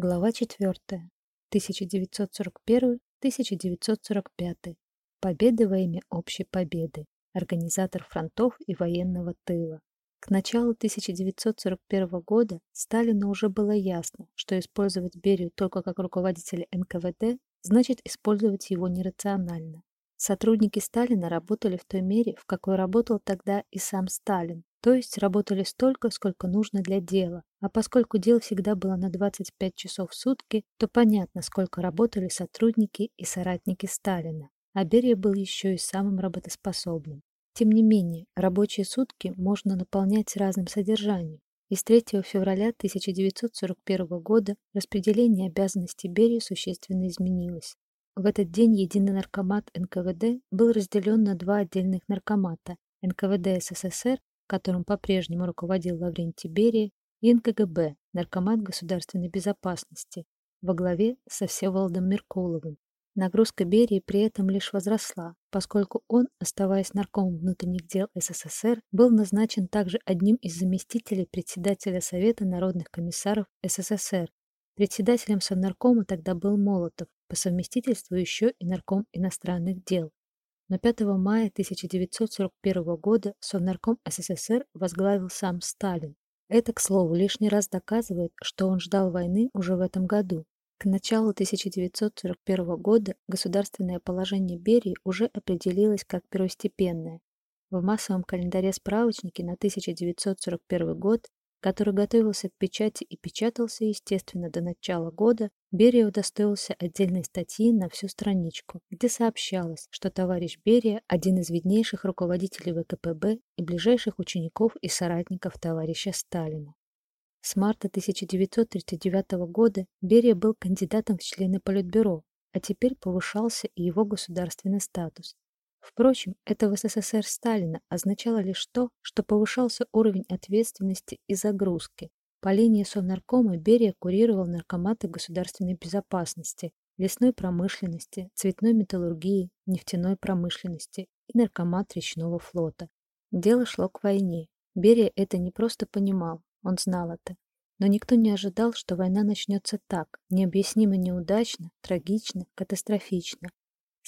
Глава 4. 1941-1945. Победы во имя общей победы. Организатор фронтов и военного тыла. К началу 1941 года Сталину уже было ясно, что использовать Берию только как руководителя НКВД значит использовать его нерационально. Сотрудники Сталина работали в той мере, в какой работал тогда и сам Сталин, то есть работали столько, сколько нужно для дела. А поскольку дел всегда было на 25 часов в сутки, то понятно, сколько работали сотрудники и соратники Сталина. А Берия был еще и самым работоспособным. Тем не менее, рабочие сутки можно наполнять разным содержанием. И с 3 февраля 1941 года распределение обязанностей Берии существенно изменилось. В этот день единый наркомат НКВД был разделен на два отдельных наркомата – НКВД СССР которым по-прежнему руководил Лаврентий Берия, и НКГБ, Наркомат государственной безопасности, во главе со Всеволодом Меркуловым. Нагрузка Берии при этом лишь возросла, поскольку он, оставаясь наркомом внутренних дел СССР, был назначен также одним из заместителей председателя Совета народных комиссаров СССР. Председателем Совнаркома тогда был Молотов, по совместительству еще и нарком иностранных дел. Но 5 мая 1941 года Совнарком СССР возглавил сам Сталин. Это, к слову, лишний раз доказывает, что он ждал войны уже в этом году. К началу 1941 года государственное положение Берии уже определилось как первостепенное. В массовом календаре справочники на 1941 год который готовился к печати и печатался, естественно, до начала года, Берия удостоился отдельной статьи на всю страничку, где сообщалось, что товарищ Берия – один из виднейших руководителей ВКПБ и ближайших учеников и соратников товарища Сталина. С марта 1939 года Берия был кандидатом в члены Политбюро, а теперь повышался и его государственный статус. Впрочем, это в СССР Сталина означало лишь то, что повышался уровень ответственности и загрузки. По линии Совнаркома Берия курировал наркоматы государственной безопасности, лесной промышленности, цветной металлургии, нефтяной промышленности и наркомат речного флота. Дело шло к войне. Берия это не просто понимал, он знал это. Но никто не ожидал, что война начнется так, необъяснимо неудачно, трагично, катастрофично.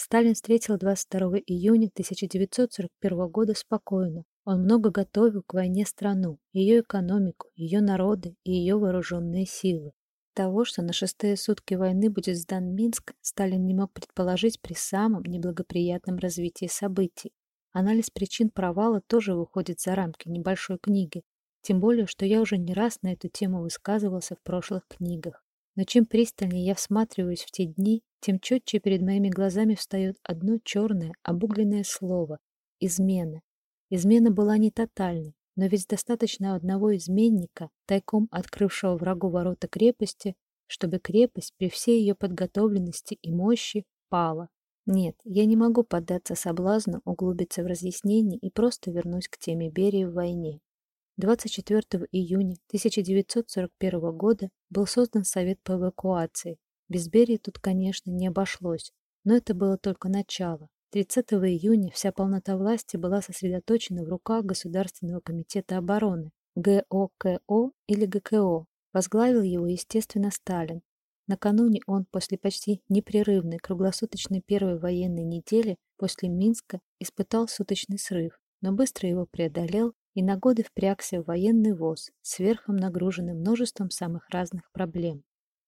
Сталин встретил 22 июня 1941 года спокойно. Он много готовил к войне страну, ее экономику, ее народы и ее вооруженные силы. Того, что на шестые сутки войны будет сдан Минск, Сталин не мог предположить при самом неблагоприятном развитии событий. Анализ причин провала тоже выходит за рамки небольшой книги, тем более, что я уже не раз на эту тему высказывался в прошлых книгах. Но чем пристальнее я всматриваюсь в те дни, тем четче перед моими глазами встает одно черное, обугленное слово — измена. Измена была не тотальной, но ведь достаточно одного изменника, тайком открывшего врагу ворота крепости, чтобы крепость при всей ее подготовленности и мощи пала. Нет, я не могу поддаться соблазну углубиться в разъяснение и просто вернусь к теме Берии в войне. 24 июня 1941 года был создан Совет по эвакуации, без Берии тут, конечно, не обошлось, но это было только начало. 30 июня вся полнота власти была сосредоточена в руках Государственного комитета обороны, ГОКО или ГКО. Возглавил его, естественно, Сталин. Накануне он после почти непрерывной круглосуточной первой военной недели после Минска испытал суточный срыв, но быстро его преодолел и на годы впрягся в военный воз, сверхом нагруженный множеством самых разных проблем.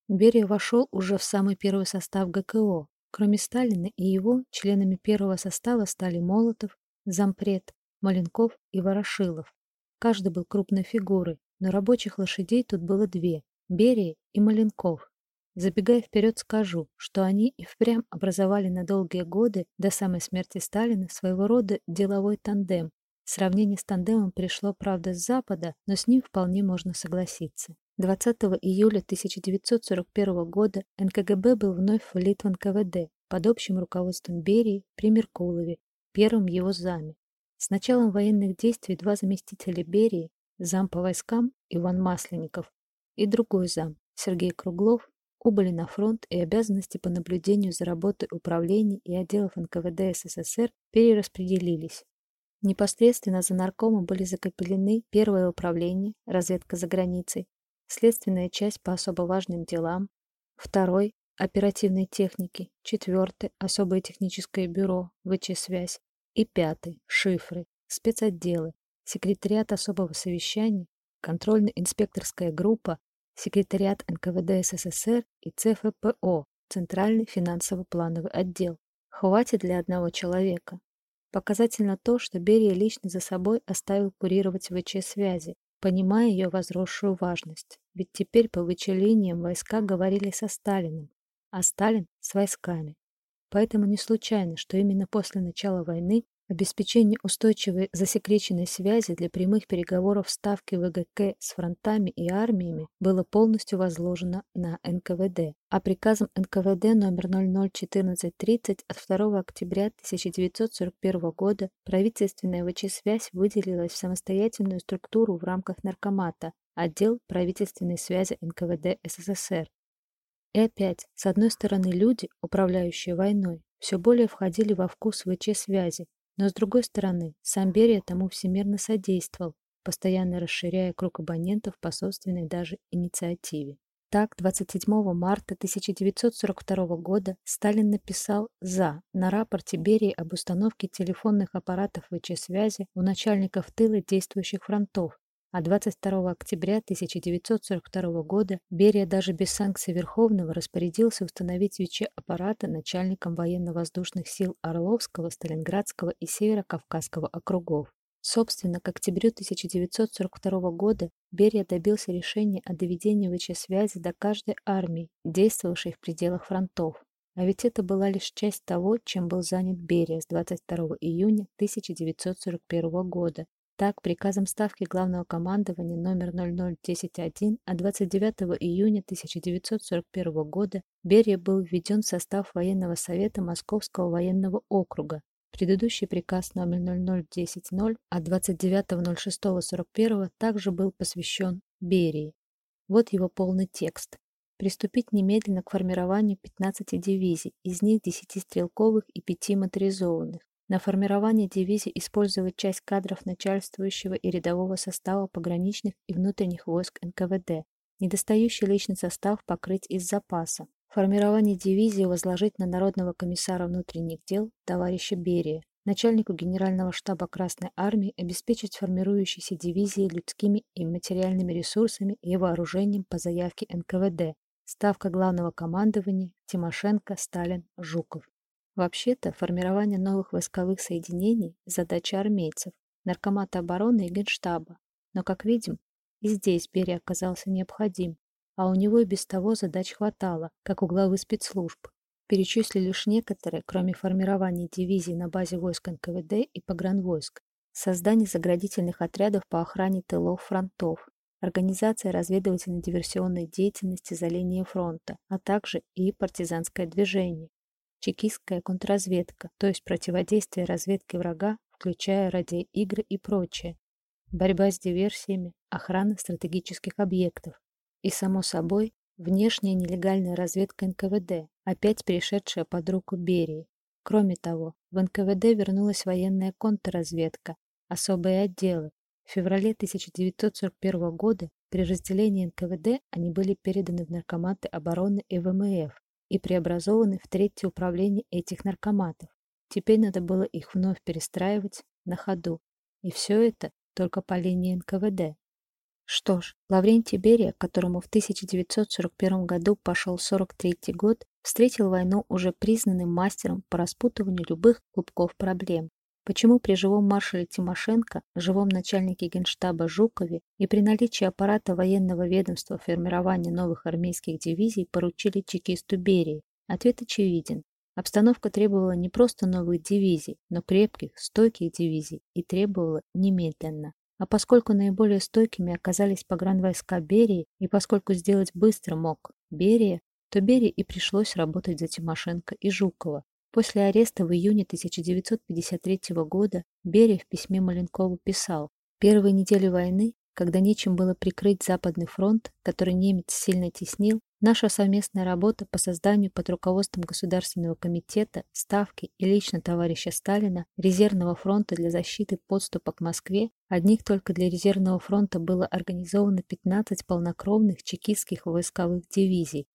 Берия вошел уже в самый первый состав ГКО. Кроме Сталина и его, членами первого состава стали Молотов, Зампред, Маленков и Ворошилов. Каждый был крупной фигурой, но рабочих лошадей тут было две – Берия и Маленков. Забегая вперед, скажу, что они и впрямь образовали на долгие годы, до самой смерти Сталина, своего рода деловой тандем. Сравнение с тандемом пришло, правда, с Запада, но с ним вполне можно согласиться. 20 июля 1941 года НКГБ был вновь влит в НКВД под общим руководством Берии при Меркулове, первым его заме. С началом военных действий два заместителя Берии, зам по войскам Иван Масленников и другой зам Сергей Круглов, убыли на фронт и обязанности по наблюдению за работой управлений и отделов НКВД СССР перераспределились. Непосредственно за наркомом были закопелены первое управление, разведка за границей, следственная часть по особо важным делам, второй – оперативной техники, четвертый – особое техническое бюро, ВЧ-связь и пятый – шифры, спецотделы, секретариат особого совещания, контрольно-инспекторская группа, секретариат НКВД СССР и ЦФПО, Центральный финансово-плановый отдел. Хватит для одного человека. Показательно то, что Берия лично за собой оставил курировать ВЧ-связи, понимая ее возросшую важность. Ведь теперь по ВЧ-линиям войска говорили со Сталиным, а Сталин с войсками. Поэтому не случайно, что именно после начала войны Обеспечение устойчивой засекреченной связи для прямых переговоров Ставки ВГК с фронтами и армиями было полностью возложено на НКВД, а приказом НКВД номер 001430 от 2 октября 1941 года правительственная ВЧ-связь выделилась в самостоятельную структуру в рамках Наркомата, отдел правительственной связи НКВД СССР. И опять, с одной стороны, люди, управляющие войной, все более входили во вкус ВЧ-связи, но с другой стороны, сам Берия тому всемирно содействовал, постоянно расширяя круг абонентов по собственной даже инициативе. Так, 27 марта 1942 года Сталин написал «За» на рапорте Берии об установке телефонных аппаратов ВЧ-связи у начальников тыла действующих фронтов, а 22 октября 1942 года Берия даже без санкций Верховного распорядился установить ВИЧ-аппараты начальникам военно-воздушных сил Орловского, Сталинградского и Северо-Кавказского округов. Собственно, к октябрю 1942 года Берия добился решения о доведении ВЧ-связи до каждой армии, действовавшей в пределах фронтов. А ведь это была лишь часть того, чем был занят Берия с 22 июня 1941 года, так, приказом Ставки Главного командования номер 00101 от 29 июня 1941 года Берия был введен в состав военного совета Московского военного округа. Предыдущий приказ номер 00100 от 29.06.41 также был посвящен Берии. Вот его полный текст. Приступить немедленно к формированию 15 дивизий, из них 10 стрелковых и 5 моторизованных на формирование дивизий использовать часть кадров начальствующего и рядового состава пограничных и внутренних войск НКВД, недостающий личный состав покрыть из запаса. Формирование дивизии возложить на Народного комиссара внутренних дел товарища Берия, начальнику Генерального штаба Красной Армии обеспечить формирующиеся дивизии людскими и материальными ресурсами и вооружением по заявке НКВД. Ставка главного командования Тимошенко, Сталин, Жуков. Вообще-то, формирование новых войсковых соединений – задача армейцев, Наркомата обороны и Генштаба. Но, как видим, и здесь Берия оказался необходим, а у него и без того задач хватало, как у главы спецслужб. Перечислили лишь некоторые, кроме формирования дивизий на базе войск НКВД и погранвойск, создание заградительных отрядов по охране тылов фронтов, организация разведывательно-диверсионной деятельности за линией фронта, а также и партизанское движение, чекистская контрразведка, то есть противодействие разведке врага, включая радиоигры и прочее, борьба с диверсиями, охрана стратегических объектов и, само собой, внешняя нелегальная разведка НКВД, опять перешедшая под руку Берии. Кроме того, в НКВД вернулась военная контрразведка, особые отделы. В феврале 1941 года при разделении НКВД они были переданы в наркоматы обороны и ВМФ, и преобразованы в третье управление этих наркоматов. Теперь надо было их вновь перестраивать на ходу. И все это только по линии НКВД. Что ж, Лаврентий Берия, которому в 1941 году пошел 43-й год, встретил войну уже признанным мастером по распутыванию любых клубков проблем. Почему при живом маршале Тимошенко, живом начальнике генштаба Жукове и при наличии аппарата военного ведомства формирования новых армейских дивизий поручили чекисту Берии? Ответ очевиден. Обстановка требовала не просто новых дивизий, но крепких, стойких дивизий и требовала немедленно. А поскольку наиболее стойкими оказались погранвойска Берии, и поскольку сделать быстро мог Берия, то Берии и пришлось работать за Тимошенко и Жукова, После ареста в июне 1953 года Берия в письме Маленкову писал «Первые недели войны когда нечем было прикрыть Западный фронт, который немец сильно теснил, наша совместная работа по созданию под руководством Государственного комитета, Ставки и лично товарища Сталина резервного фронта для защиты подступа к Москве, одних только для резервного фронта было организовано 15 полнокровных чекистских войсковых дивизий.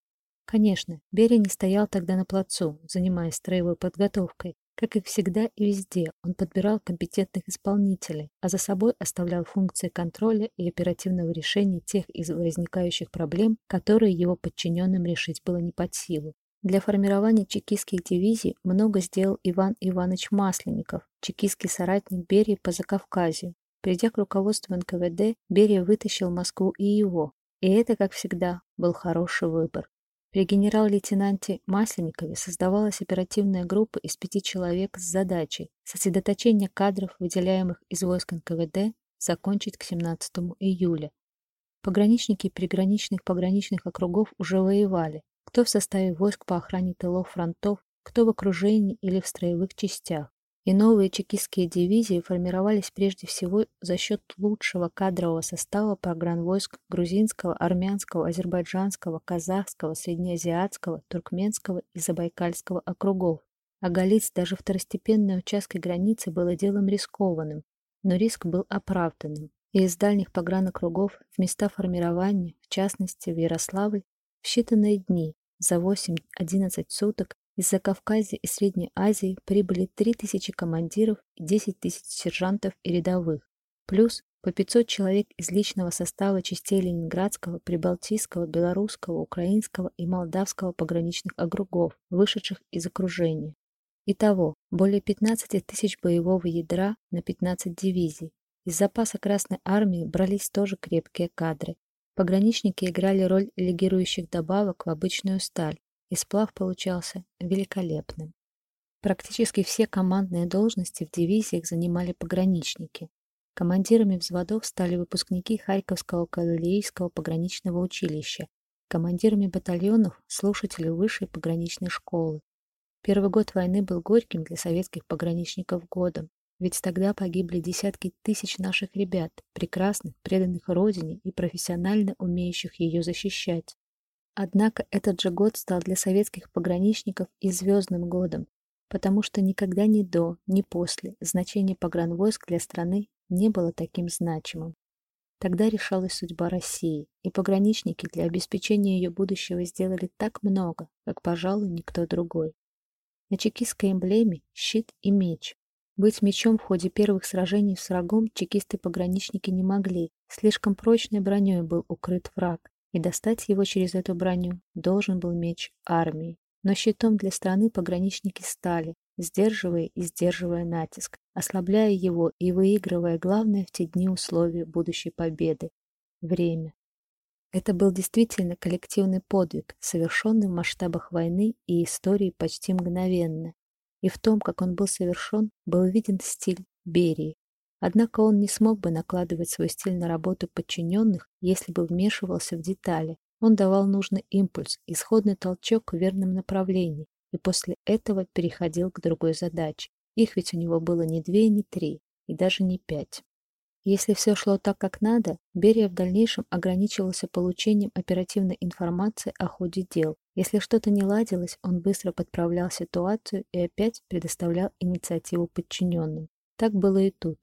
Конечно, Берия не стоял тогда на плацу, занимаясь строевой подготовкой, как и всегда и везде, он подбирал компетентных исполнителей, а за собой оставлял функции контроля и оперативного решения тех из возникающих проблем, которые его подчиненным решить было не под силу. Для формирования чекистских дивизий много сделал Иван Иванович Масленников, чекистский соратник Берии по Закавказью. Придя к руководству НКВД, Берия вытащил Москву и его. И это, как всегда, был хороший выбор. При генерал-лейтенанте Масленникове создавалась оперативная группа из пяти человек с задачей сосредоточение кадров, выделяемых из войск НКВД, закончить к 17 июля. Пограничники приграничных пограничных округов уже воевали, кто в составе войск по охране тылов фронтов, кто в окружении или в строевых частях и новые чекистские дивизии формировались прежде всего за счет лучшего кадрового состава погранвойск грузинского, армянского, азербайджанского, казахского, среднеазиатского, туркменского и забайкальского округов. А Оголить даже второстепенные участки границы было делом рискованным, но риск был оправданным. И из дальних погранокругов в места формирования, в частности в Ярославль, в считанные дни, за 8-11 суток из Закавказья и Средней Азии прибыли 3000 командиров и 10 тысяч сержантов и рядовых, плюс по 500 человек из личного состава частей Ленинградского, Прибалтийского, Белорусского, Украинского и Молдавского пограничных округов, вышедших из окружения. Итого, более 15 тысяч боевого ядра на 15 дивизий. Из запаса Красной Армии брались тоже крепкие кадры. Пограничники играли роль легирующих добавок в обычную сталь, и сплав получался великолепным. Практически все командные должности в дивизиях занимали пограничники. Командирами взводов стали выпускники Харьковского кавалерийского пограничного училища, командирами батальонов – слушатели высшей пограничной школы. Первый год войны был горьким для советских пограничников годом, ведь тогда погибли десятки тысяч наших ребят, прекрасных, преданных Родине и профессионально умеющих ее защищать. Однако этот же год стал для советских пограничников и звездным годом, потому что никогда ни до, ни после значение погранвойск для страны не было таким значимым. Тогда решалась судьба России, и пограничники для обеспечения ее будущего сделали так много, как, пожалуй, никто другой. На чекистской эмблеме щит и меч. Быть мечом в ходе первых сражений с врагом чекисты-пограничники не могли, слишком прочной броней был укрыт враг, и достать его через эту броню должен был меч армии. Но щитом для страны пограничники стали, сдерживая и сдерживая натиск, ослабляя его и выигрывая главное в те дни условия будущей победы – время. Это был действительно коллективный подвиг, совершенный в масштабах войны и истории почти мгновенно. И в том, как он был совершен, был виден стиль Берии, Однако он не смог бы накладывать свой стиль на работу подчиненных, если бы вмешивался в детали. Он давал нужный импульс, исходный толчок в верном направлении, и после этого переходил к другой задаче. Их ведь у него было не две, не три, и даже не пять. Если все шло так, как надо, Берия в дальнейшем ограничивался получением оперативной информации о ходе дел. Если что-то не ладилось, он быстро подправлял ситуацию и опять предоставлял инициативу подчиненным. Так было и тут.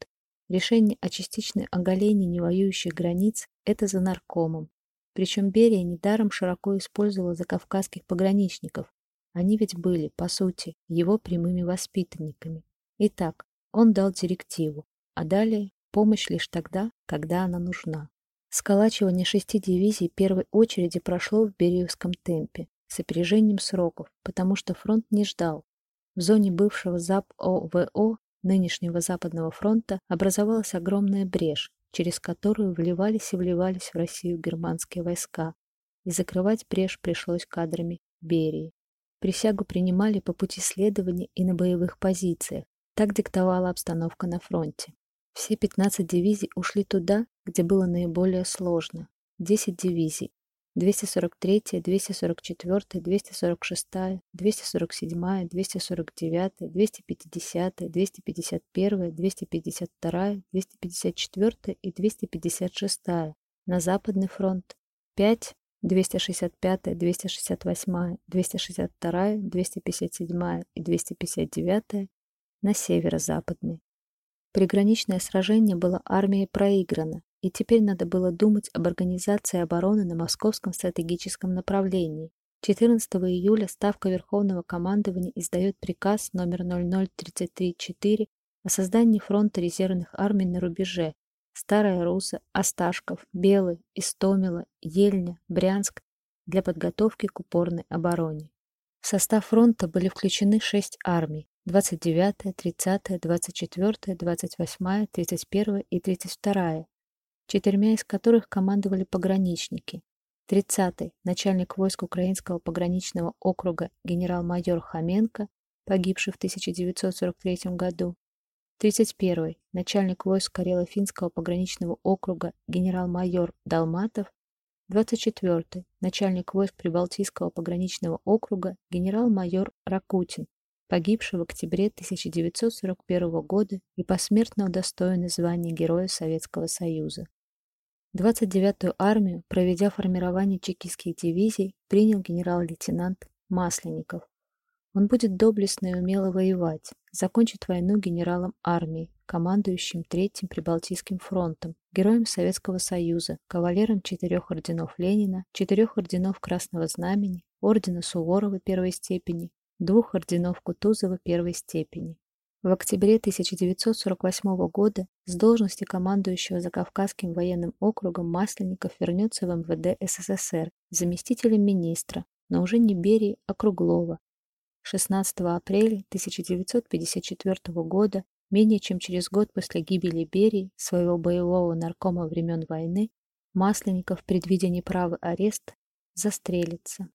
Решение о частичной оголении невоюющих границ – это за наркомом. Причем Берия недаром широко использовала закавказских пограничников. Они ведь были, по сути, его прямыми воспитанниками. Итак, он дал директиву, а далее помощь лишь тогда, когда она нужна. Сколачивание шести дивизий первой очереди прошло в Бериевском темпе, с опережением сроков, потому что фронт не ждал. В зоне бывшего ЗАП ОВО нынешнего Западного фронта образовалась огромная брешь, через которую вливались и вливались в Россию германские войска, и закрывать брешь пришлось кадрами Берии. Присягу принимали по пути следования и на боевых позициях. Так диктовала обстановка на фронте. Все 15 дивизий ушли туда, где было наиболее сложно. 10 дивизий 243, 244, 246, 247, 249, 250, 251, 252, 254 и 256 на Западный фронт, 5, 265, 268, 262, 257 и 259 на северо-западный. Приграничное сражение было армией проиграно, и теперь надо было думать об организации обороны на московском стратегическом направлении. 14 июля Ставка Верховного командования издает приказ номер 00334 о создании фронта резервных армий на рубеже Старая Руса, Осташков, Белый, Истомила, Ельня, Брянск для подготовки к упорной обороне. В состав фронта были включены шесть армий 29, 30, 24, 28, 31 и 32 четырьмя из которых командовали пограничники. 30-й начальник войск Украинского пограничного округа генерал-майор Хоменко, погибший в 1943 году. 31-й начальник войск Карело-Финского пограничного округа генерал-майор Далматов. 24-й начальник войск Прибалтийского пограничного округа генерал-майор Ракутин, погибший в октябре 1941 года и посмертно удостоенный звания Героя Советского Союза. 29-ю армию, проведя формирование чекистских дивизий, принял генерал-лейтенант Масленников. Он будет доблестно и умело воевать, закончит войну генералом армии, командующим Третьим Прибалтийским фронтом, героем Советского Союза, кавалером четырех орденов Ленина, четырех орденов Красного Знамени, ордена Суворова первой степени, двух орденов Кутузова первой степени. В октябре 1948 года с должности командующего Закавказским военным округом Масленников вернется в МВД СССР заместителем министра, но уже не Берии, а Круглова. 16 апреля 1954 года, менее чем через год после гибели Берии, своего боевого наркома времен войны, Масленников, предвидя неправый арест, застрелится.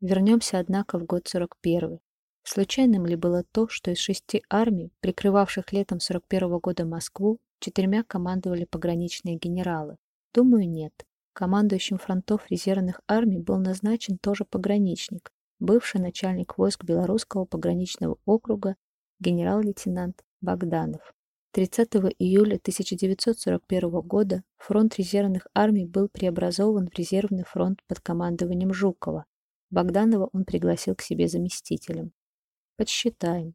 Вернемся, однако, в год 41 Случайным ли было то, что из шести армий, прикрывавших летом 41 -го года Москву, четырьмя командовали пограничные генералы? Думаю, нет. Командующим фронтов резервных армий был назначен тоже пограничник, бывший начальник войск Белорусского пограничного округа генерал-лейтенант Богданов. 30 июля 1941 года фронт резервных армий был преобразован в резервный фронт под командованием Жукова. Богданова он пригласил к себе заместителем. Подсчитаем.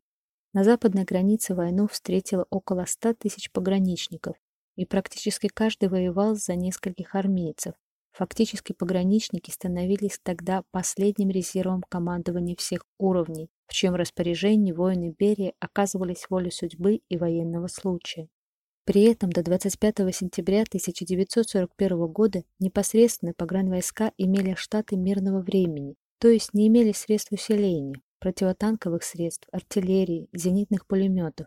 На западной границе войну встретило около 100 тысяч пограничников, и практически каждый воевал за нескольких армейцев. Фактически пограничники становились тогда последним резервом командования всех уровней, в чем распоряжении воины Берии оказывались волей судьбы и военного случая. При этом до 25 сентября 1941 года непосредственно погранвойска имели штаты мирного времени, то есть не имели средств усиления, противотанковых средств, артиллерии, зенитных пулеметов.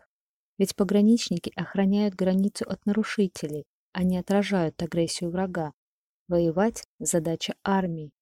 Ведь пограничники охраняют границу от нарушителей, а не отражают агрессию врага. Воевать – задача армии.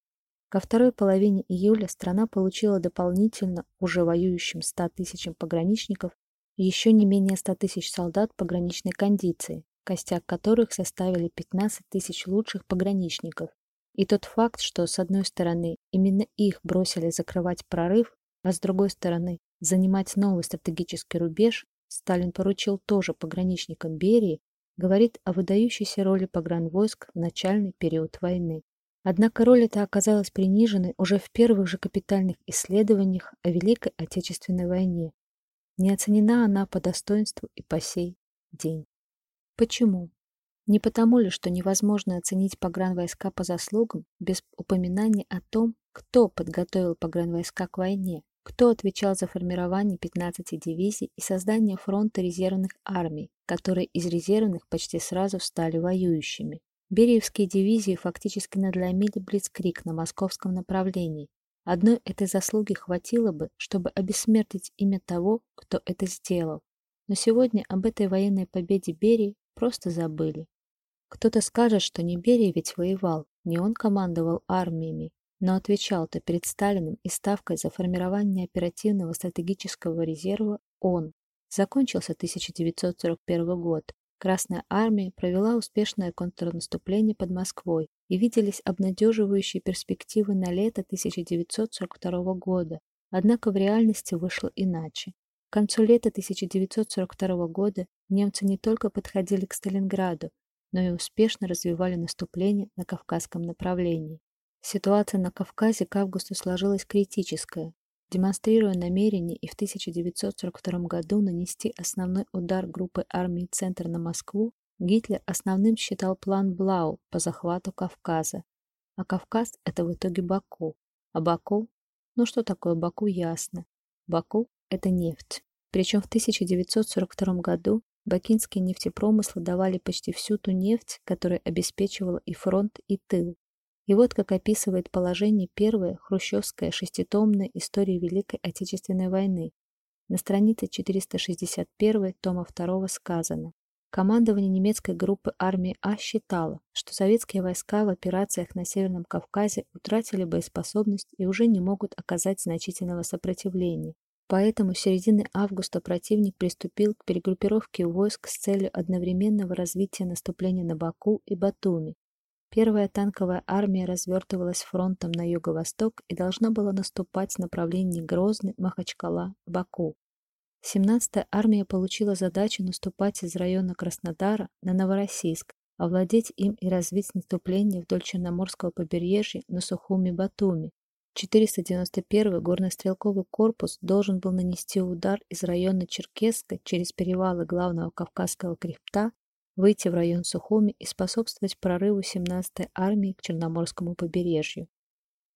Ко второй половине июля страна получила дополнительно уже воюющим 100 тысячам пограничников еще не менее 100 тысяч солдат пограничной кондиции, костяк которых составили 15 тысяч лучших пограничников. И тот факт, что с одной стороны именно их бросили закрывать прорыв, а с другой стороны, занимать новый стратегический рубеж Сталин поручил тоже пограничникам Берии, говорит о выдающейся роли погранвойск в начальный период войны. Однако роль эта оказалась приниженной уже в первых же капитальных исследованиях о Великой Отечественной войне. Не оценена она по достоинству и по сей день. Почему? Не потому ли, что невозможно оценить погранвойска по заслугам без упоминания о том, кто подготовил погранвойска к войне, кто отвечал за формирование 15 дивизий и создание фронта резервных армий, которые из резервных почти сразу стали воюющими. Бериевские дивизии фактически надломили Блицкрик на московском направлении. Одной этой заслуги хватило бы, чтобы обессмертить имя того, кто это сделал. Но сегодня об этой военной победе Берии просто забыли. Кто-то скажет, что не ведь воевал, не он командовал армиями, но отвечал-то перед Сталиным и ставкой за формирование оперативного стратегического резерва он. Закончился 1941 год. Красная армия провела успешное контрнаступление под Москвой и виделись обнадеживающие перспективы на лето 1942 года. Однако в реальности вышло иначе. К концу лета 1942 года немцы не только подходили к Сталинграду, но и успешно развивали наступление на Кавказском направлении. Ситуация на Кавказе к августу сложилась критическая, демонстрируя намерение и в 1942 году нанести основной удар группы армии «Центр» на Москву, Гитлер основным считал план Блау по захвату Кавказа. А Кавказ – это в итоге Баку. А Баку? Ну что такое Баку, ясно. Баку – это нефть. Причем в 1942 году бакинские нефтепромыслы давали почти всю ту нефть, которая обеспечивала и фронт, и тыл. И вот как описывает положение первая хрущевская шеститомная история Великой Отечественной войны. На странице 461 тома 2 сказано. Командование немецкой группы армии А считало, что советские войска в операциях на Северном Кавказе утратили боеспособность и уже не могут оказать значительного сопротивления. Поэтому с середины августа противник приступил к перегруппировке войск с целью одновременного развития наступления на Баку и Батуми, Первая танковая армия развертывалась фронтом на юго-восток и должна была наступать в направлении Грозный, Махачкала, Баку. 17-я армия получила задачу наступать из района Краснодара на Новороссийск, овладеть им и развить наступление вдоль Черноморского побережья на Сухуми-Батуми. 491-й горно-стрелковый корпус должен был нанести удар из района Черкесска через перевалы главного Кавказского хребта выйти в район Сухуми и способствовать прорыву 17-й армии к Черноморскому побережью.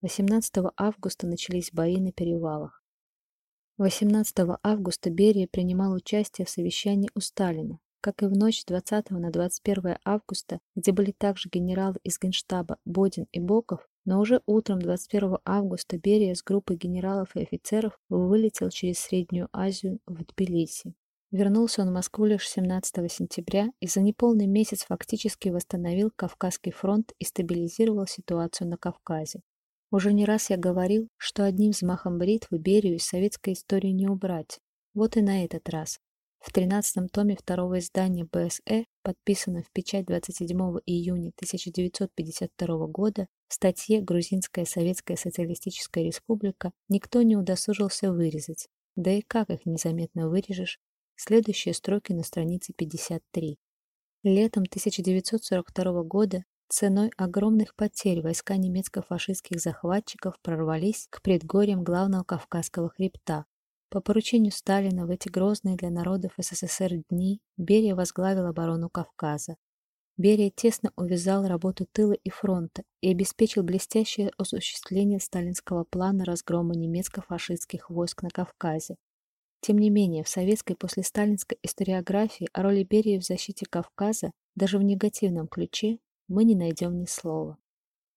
18 августа начались бои на перевалах. 18 августа Берия принимал участие в совещании у Сталина, как и в ночь с 20 на 21 августа, где были также генералы из Генштаба Бодин и Боков, но уже утром 21 августа Берия с группой генералов и офицеров вылетел через Среднюю Азию в Тбилиси. Вернулся он в Москву лишь 17 сентября и за неполный месяц фактически восстановил Кавказский фронт и стабилизировал ситуацию на Кавказе. Уже не раз я говорил, что одним взмахом бритвы Берию из советской истории не убрать. Вот и на этот раз. В 13-м томе второго издания БСЭ, подписанном в печать 27 июня 1952 года, в статье «Грузинская Советская Социалистическая Республика» никто не удосужился вырезать. Да и как их незаметно вырежешь, Следующие строки на странице 53. Летом 1942 года ценой огромных потерь войска немецко-фашистских захватчиков прорвались к предгорьям главного Кавказского хребта. По поручению Сталина в эти грозные для народов СССР дни Берия возглавил оборону Кавказа. Берия тесно увязал работу тыла и фронта и обеспечил блестящее осуществление сталинского плана разгрома немецко-фашистских войск на Кавказе. Тем не менее, в советской послесталинской историографии о роли Берии в защите Кавказа даже в негативном ключе мы не найдем ни слова.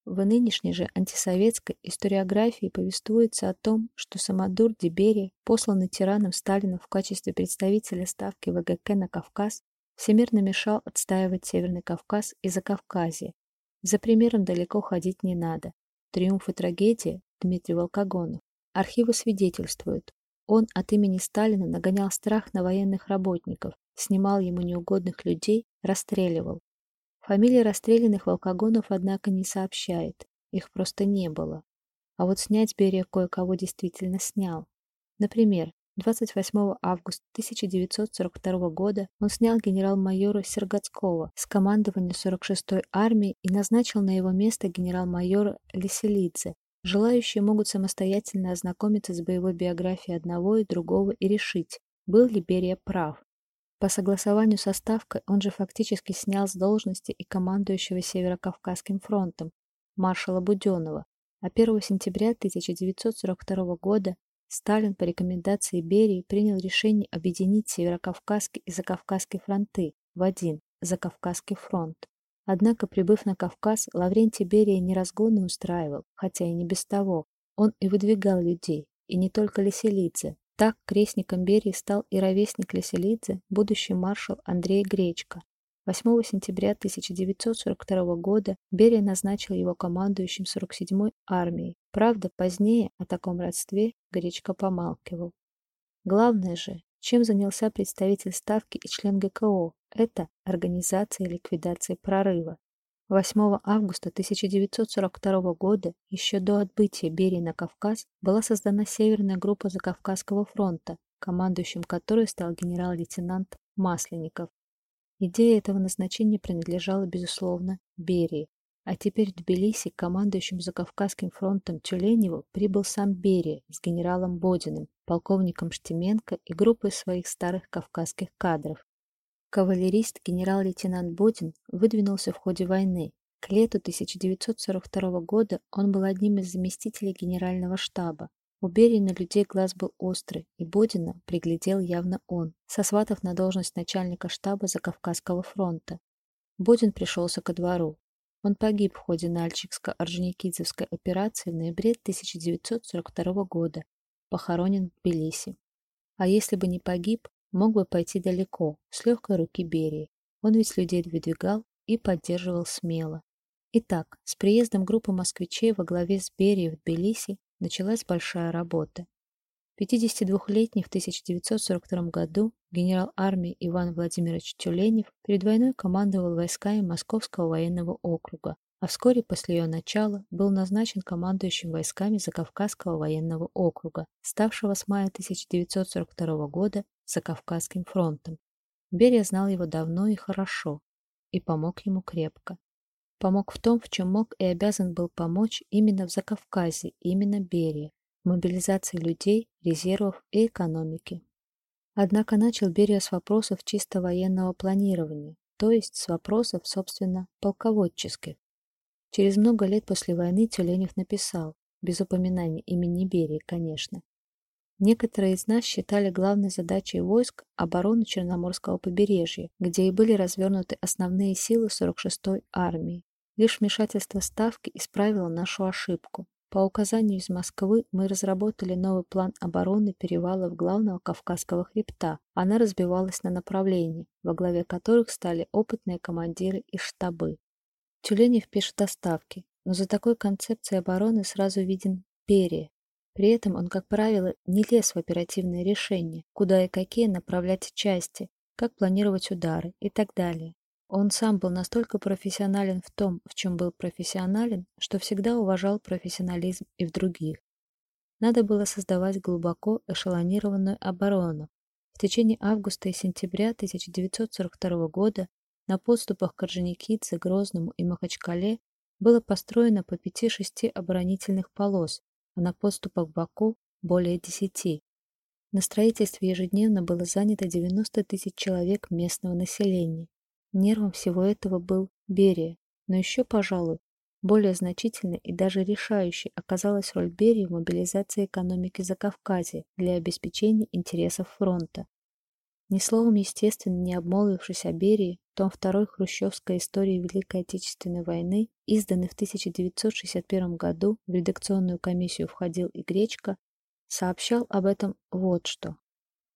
В нынешней же антисоветской историографии повествуется о том, что самодур Деберия, посланный тираном Сталина в качестве представителя ставки ВГК на Кавказ, всемирно мешал отстаивать Северный Кавказ и Закавказье. За примером далеко ходить не надо. Триумф и трагедия Дмитрий Волкогонов. Архивы свидетельствуют, он от имени Сталина нагонял страх на военных работников, снимал ему неугодных людей, расстреливал. Фамилия расстрелянных волкогонов, однако, не сообщает. Их просто не было. А вот снять Берия кое-кого действительно снял. Например, 28 августа 1942 года он снял генерал-майора Сергацкого с командования 46-й армии и назначил на его место генерал-майора Лиселидзе, Желающие могут самостоятельно ознакомиться с боевой биографией одного и другого и решить, был ли Берия прав. По согласованию со Ставкой он же фактически снял с должности и командующего Северо-Кавказским фронтом маршала Буденова, а 1 сентября 1942 года Сталин по рекомендации Берии принял решение объединить Северо-Кавказский и Закавказский фронты в один Закавказский фронт. Однако, прибыв на Кавказ, Лаврентий Берия не разгоны устраивал, хотя и не без того. Он и выдвигал людей, и не только Леселидзе. Так крестником Берии стал и ровесник Леселидзе, будущий маршал Андрей Гречко. 8 сентября 1942 года Берия назначил его командующим 47-й армией. Правда, позднее о таком родстве Гречко помалкивал. Главное же, чем занялся представитель Ставки и член ГКО, это организация ликвидации прорыва. 8 августа 1942 года, еще до отбытия Берии на Кавказ, была создана Северная группа Закавказского фронта, командующим которой стал генерал-лейтенант Масленников. Идея этого назначения принадлежала, безусловно, Берии. А теперь в Тбилиси командующим Закавказским фронтом Тюленеву прибыл сам Берия с генералом Бодиным, полковником Штеменко и группой своих старых кавказских кадров. Кавалерист генерал-лейтенант Бодин выдвинулся в ходе войны. К лету 1942 года он был одним из заместителей генерального штаба. У Берии людей глаз был острый, и Бодина приглядел явно он, сосватав на должность начальника штаба Закавказского фронта. Бодин пришелся ко двору. Он погиб в ходе Нальчикско-Орджоникидзевской операции в ноябре 1942 года, похоронен в Тбилиси. А если бы не погиб, мог бы пойти далеко, с легкой руки Берии. Он ведь людей выдвигал и поддерживал смело. Итак, с приездом группы москвичей во главе с Берией в Тбилиси началась большая работа. 52-летний в 1942 году генерал армии Иван Владимирович Тюленев перед войной командовал войсками Московского военного округа, а вскоре после ее начала был назначен командующим войсками Закавказского военного округа, ставшего с мая 1942 года Закавказским фронтом. Берия знал его давно и хорошо, и помог ему крепко. Помог в том, в чем мог и обязан был помочь именно в Закавказье, именно Берия, в мобилизации людей, резервов и экономики. Однако начал Берия с вопросов чисто военного планирования, то есть с вопросов, собственно, полководческих. Через много лет после войны Тюленев написал, без упоминания имени Берии, конечно. Некоторые из нас считали главной задачей войск оборону Черноморского побережья, где и были развернуты основные силы 46-й армии. Лишь вмешательство Ставки исправило нашу ошибку. По указанию из Москвы мы разработали новый план обороны перевалов главного Кавказского хребта. Она разбивалась на направления, во главе которых стали опытные командиры и штабы. Тюленев пишет о Ставке, но за такой концепцией обороны сразу виден Берия. При этом он, как правило, не лез в оперативные решения, куда и какие направлять части, как планировать удары и так далее. Он сам был настолько профессионален в том, в чем был профессионален, что всегда уважал профессионализм и в других. Надо было создавать глубоко эшелонированную оборону. В течение августа и сентября 1942 года на подступах к Орджоникидзе, Грозному и Махачкале было построено по пяти-шести оборонительных полос, а на подступах к Баку более десяти. На строительстве ежедневно было занято 90 тысяч человек местного населения. Нервом всего этого был Берия, но еще, пожалуй, более значительной и даже решающей оказалась роль Берии в мобилизации экономики Закавказья для обеспечения интересов фронта. Ни словом, естественно, не обмолвившись о Берии, том 2 хрущевской истории Великой Отечественной войны, изданный в 1961 году, в редакционную комиссию входил и Гречка, сообщал об этом вот что.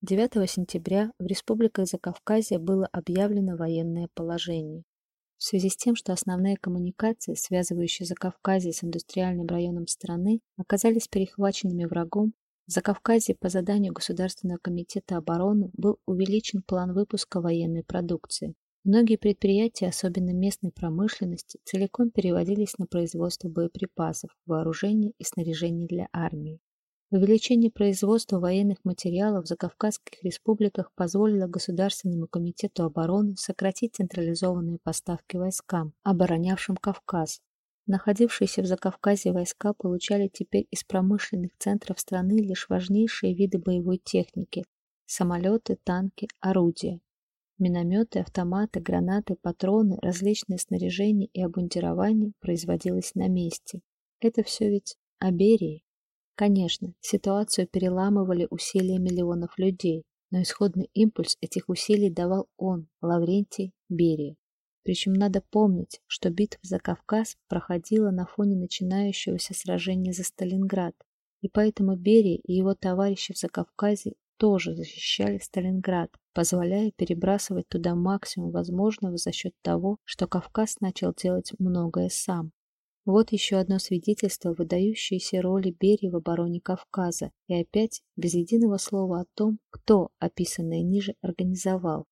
9 сентября в республиках Закавказья было объявлено военное положение. В связи с тем, что основные коммуникации, связывающие Закавказье с индустриальным районом страны, оказались перехваченными врагом, Закавказье по заданию Государственного комитета обороны был увеличен план выпуска военной продукции. Многие предприятия, особенно местной промышленности, целиком переводились на производство боеприпасов, вооружения и снаряжения для армии. Увеличение производства военных материалов в Закавказских республиках позволило Государственному комитету обороны сократить централизованные поставки войскам, оборонявшим Кавказ, Находившиеся в Закавказье войска получали теперь из промышленных центров страны лишь важнейшие виды боевой техники – самолеты, танки, орудия. Минометы, автоматы, гранаты, патроны, различные снаряжения и обмундирование производилось на месте. Это все ведь о Берии. Конечно, ситуацию переламывали усилия миллионов людей, но исходный импульс этих усилий давал он, Лаврентий Берия. Причем надо помнить, что битва за Кавказ проходила на фоне начинающегося сражения за Сталинград, и поэтому Берия и его товарищи в Закавказье тоже защищали Сталинград, позволяя перебрасывать туда максимум возможного за счет того, что Кавказ начал делать многое сам. Вот еще одно свидетельство выдающейся роли Берии в обороне Кавказа, и опять без единого слова о том, кто описанное ниже организовал.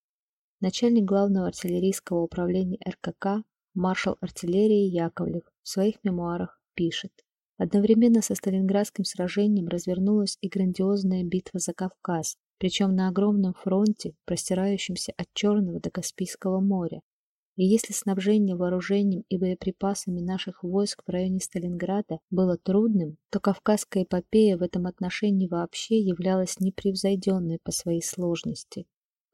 Начальник главного артиллерийского управления РКК маршал артиллерии Яковлев в своих мемуарах пишет. Одновременно со Сталинградским сражением развернулась и грандиозная битва за Кавказ, причем на огромном фронте, простирающемся от Черного до Каспийского моря. И если снабжение вооружением и боеприпасами наших войск в районе Сталинграда было трудным, то Кавказская эпопея в этом отношении вообще являлась непревзойденной по своей сложности.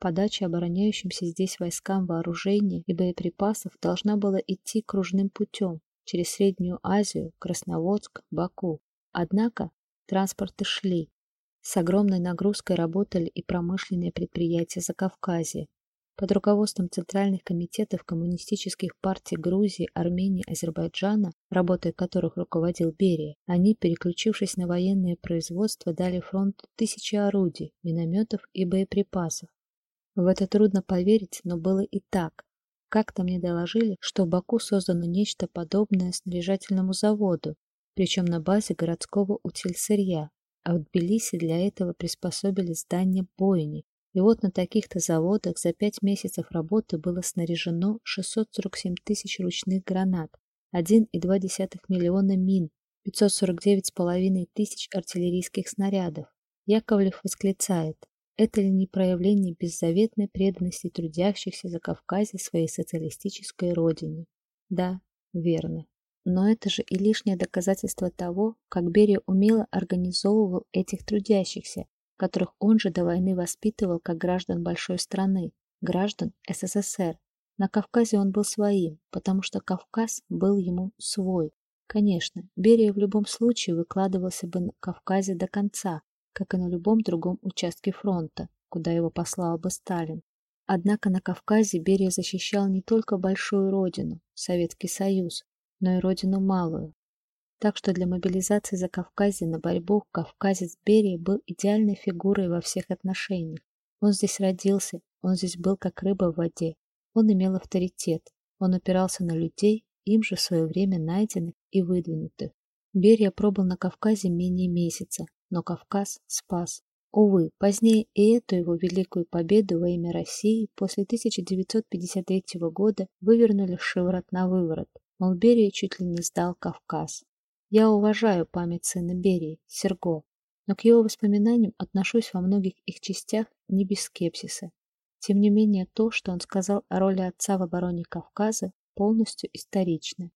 Подача обороняющимся здесь войскам вооружения и боеприпасов должна была идти кружным путем через Среднюю Азию, Красноводск, Баку. Однако транспорты шли. С огромной нагрузкой работали и промышленные предприятия Закавказья. Под руководством центральных комитетов коммунистических партий Грузии, Армении, Азербайджана, работой которых руководил Берия, они, переключившись на военное производство, дали фронту тысячи орудий, минометов и боеприпасов, в это трудно поверить, но было и так. Как-то мне доложили, что в Баку создано нечто подобное снаряжательному заводу, причем на базе городского утильсырья, а в Тбилиси для этого приспособили здание бойни. И вот на таких-то заводах за пять месяцев работы было снаряжено 647 тысяч ручных гранат, 1,2 миллиона мин, 549,5 тысяч артиллерийских снарядов. Яковлев восклицает это ли не проявление беззаветной преданности трудящихся за Кавказе своей социалистической родине? Да, верно. Но это же и лишнее доказательство того, как Берия умело организовывал этих трудящихся, которых он же до войны воспитывал как граждан большой страны, граждан СССР. На Кавказе он был своим, потому что Кавказ был ему свой. Конечно, Берия в любом случае выкладывался бы на Кавказе до конца, как и на любом другом участке фронта, куда его послал бы Сталин. Однако на Кавказе Берия защищал не только большую родину, Советский Союз, но и родину малую. Так что для мобилизации за Кавказе на борьбу кавказец Берия был идеальной фигурой во всех отношениях. Он здесь родился, он здесь был как рыба в воде, он имел авторитет, он опирался на людей, им же в свое время найденных и выдвинутых. Берия пробыл на Кавказе менее месяца, но Кавказ спас. Увы, позднее и эту его великую победу во имя России после 1953 года вывернули шиворот на выворот. Мол, чуть ли не сдал Кавказ. Я уважаю память сына Берии, Серго, но к его воспоминаниям отношусь во многих их частях не без скепсиса. Тем не менее, то, что он сказал о роли отца в обороне Кавказа, полностью исторично.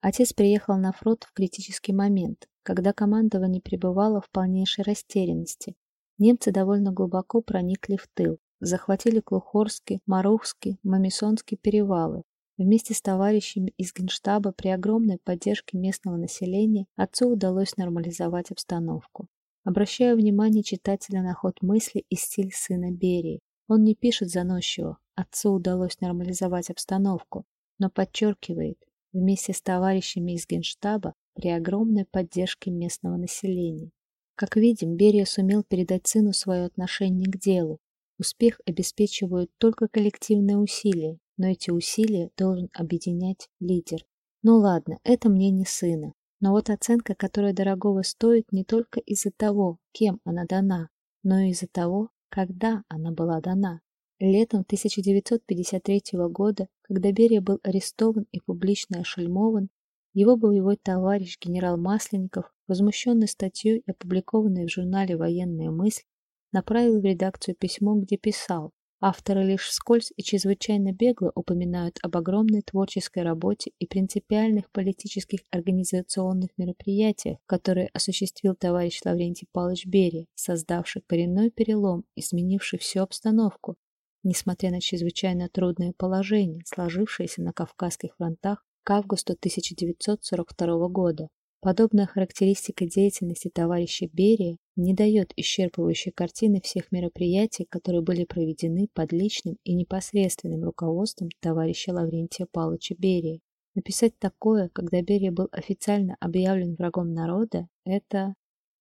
Отец приехал на фронт в критический момент, когда командование пребывало в полнейшей растерянности. Немцы довольно глубоко проникли в тыл, захватили Клухорский, Марухский, Мамисонский перевалы. Вместе с товарищами из Генштаба при огромной поддержке местного населения отцу удалось нормализовать обстановку. Обращаю внимание читателя на ход мысли и стиль сына Берии. Он не пишет заносчиво «отцу удалось нормализовать обстановку», но подчеркивает вместе с товарищами из Генштаба при огромной поддержке местного населения. Как видим, Берия сумел передать сыну свое отношение к делу. Успех обеспечивают только коллективные усилия, но эти усилия должен объединять лидер. Ну ладно, это мнение сына. Но вот оценка, которая дорогого стоит не только из-за того, кем она дана, но и из-за того, когда она была дана. Летом 1953 года, когда Берия был арестован и публично ошельмован, его боевой товарищ генерал Масленников, возмущенный статьей, опубликованной в журнале «Военная мысль», направил в редакцию письмо, где писал Авторы лишь вскользь и чрезвычайно бегло упоминают об огромной творческой работе и принципиальных политических организационных мероприятиях, которые осуществил товарищ Лаврентий Павлович Берия, создавший коренной перелом и сменивший всю обстановку, несмотря на чрезвычайно трудное положение, сложившееся на Кавказских фронтах к августу 1942 года. Подобная характеристика деятельности товарища Берия не дает исчерпывающей картины всех мероприятий, которые были проведены под личным и непосредственным руководством товарища Лаврентия Павловича Берия. Написать такое, когда Берия был официально объявлен врагом народа, это...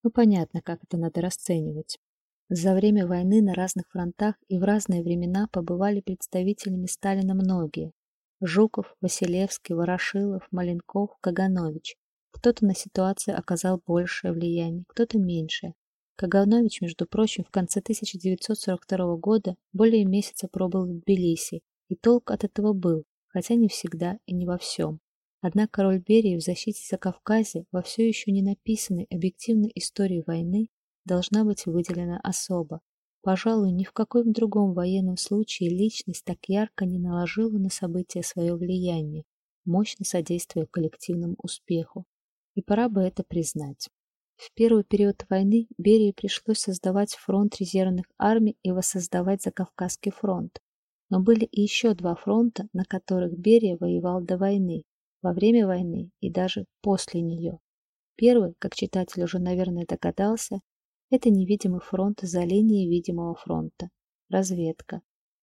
Ну, понятно, как это надо расценивать. За время войны на разных фронтах и в разные времена побывали представителями Сталина многие, Жуков, Василевский, Ворошилов, Маленков, Каганович. Кто-то на ситуацию оказал большее влияние, кто-то меньшее. Каганович, между прочим, в конце 1942 года более месяца пробыл в Тбилиси, и толк от этого был, хотя не всегда и не во всем. Однако роль Берии в защите Закавказья во все еще не написанной объективной истории войны должна быть выделена особо. Пожалуй, ни в каком другом военном случае личность так ярко не наложила на события свое влияние, мощно содействуя коллективному успеху. И пора бы это признать. В первый период войны Берии пришлось создавать фронт резервных армий и воссоздавать Закавказский фронт. Но были и еще два фронта, на которых Берия воевал до войны, во время войны и даже после нее. Первый, как читатель уже, наверное, догадался, это невидимый фронт за линией видимого фронта. Разведка.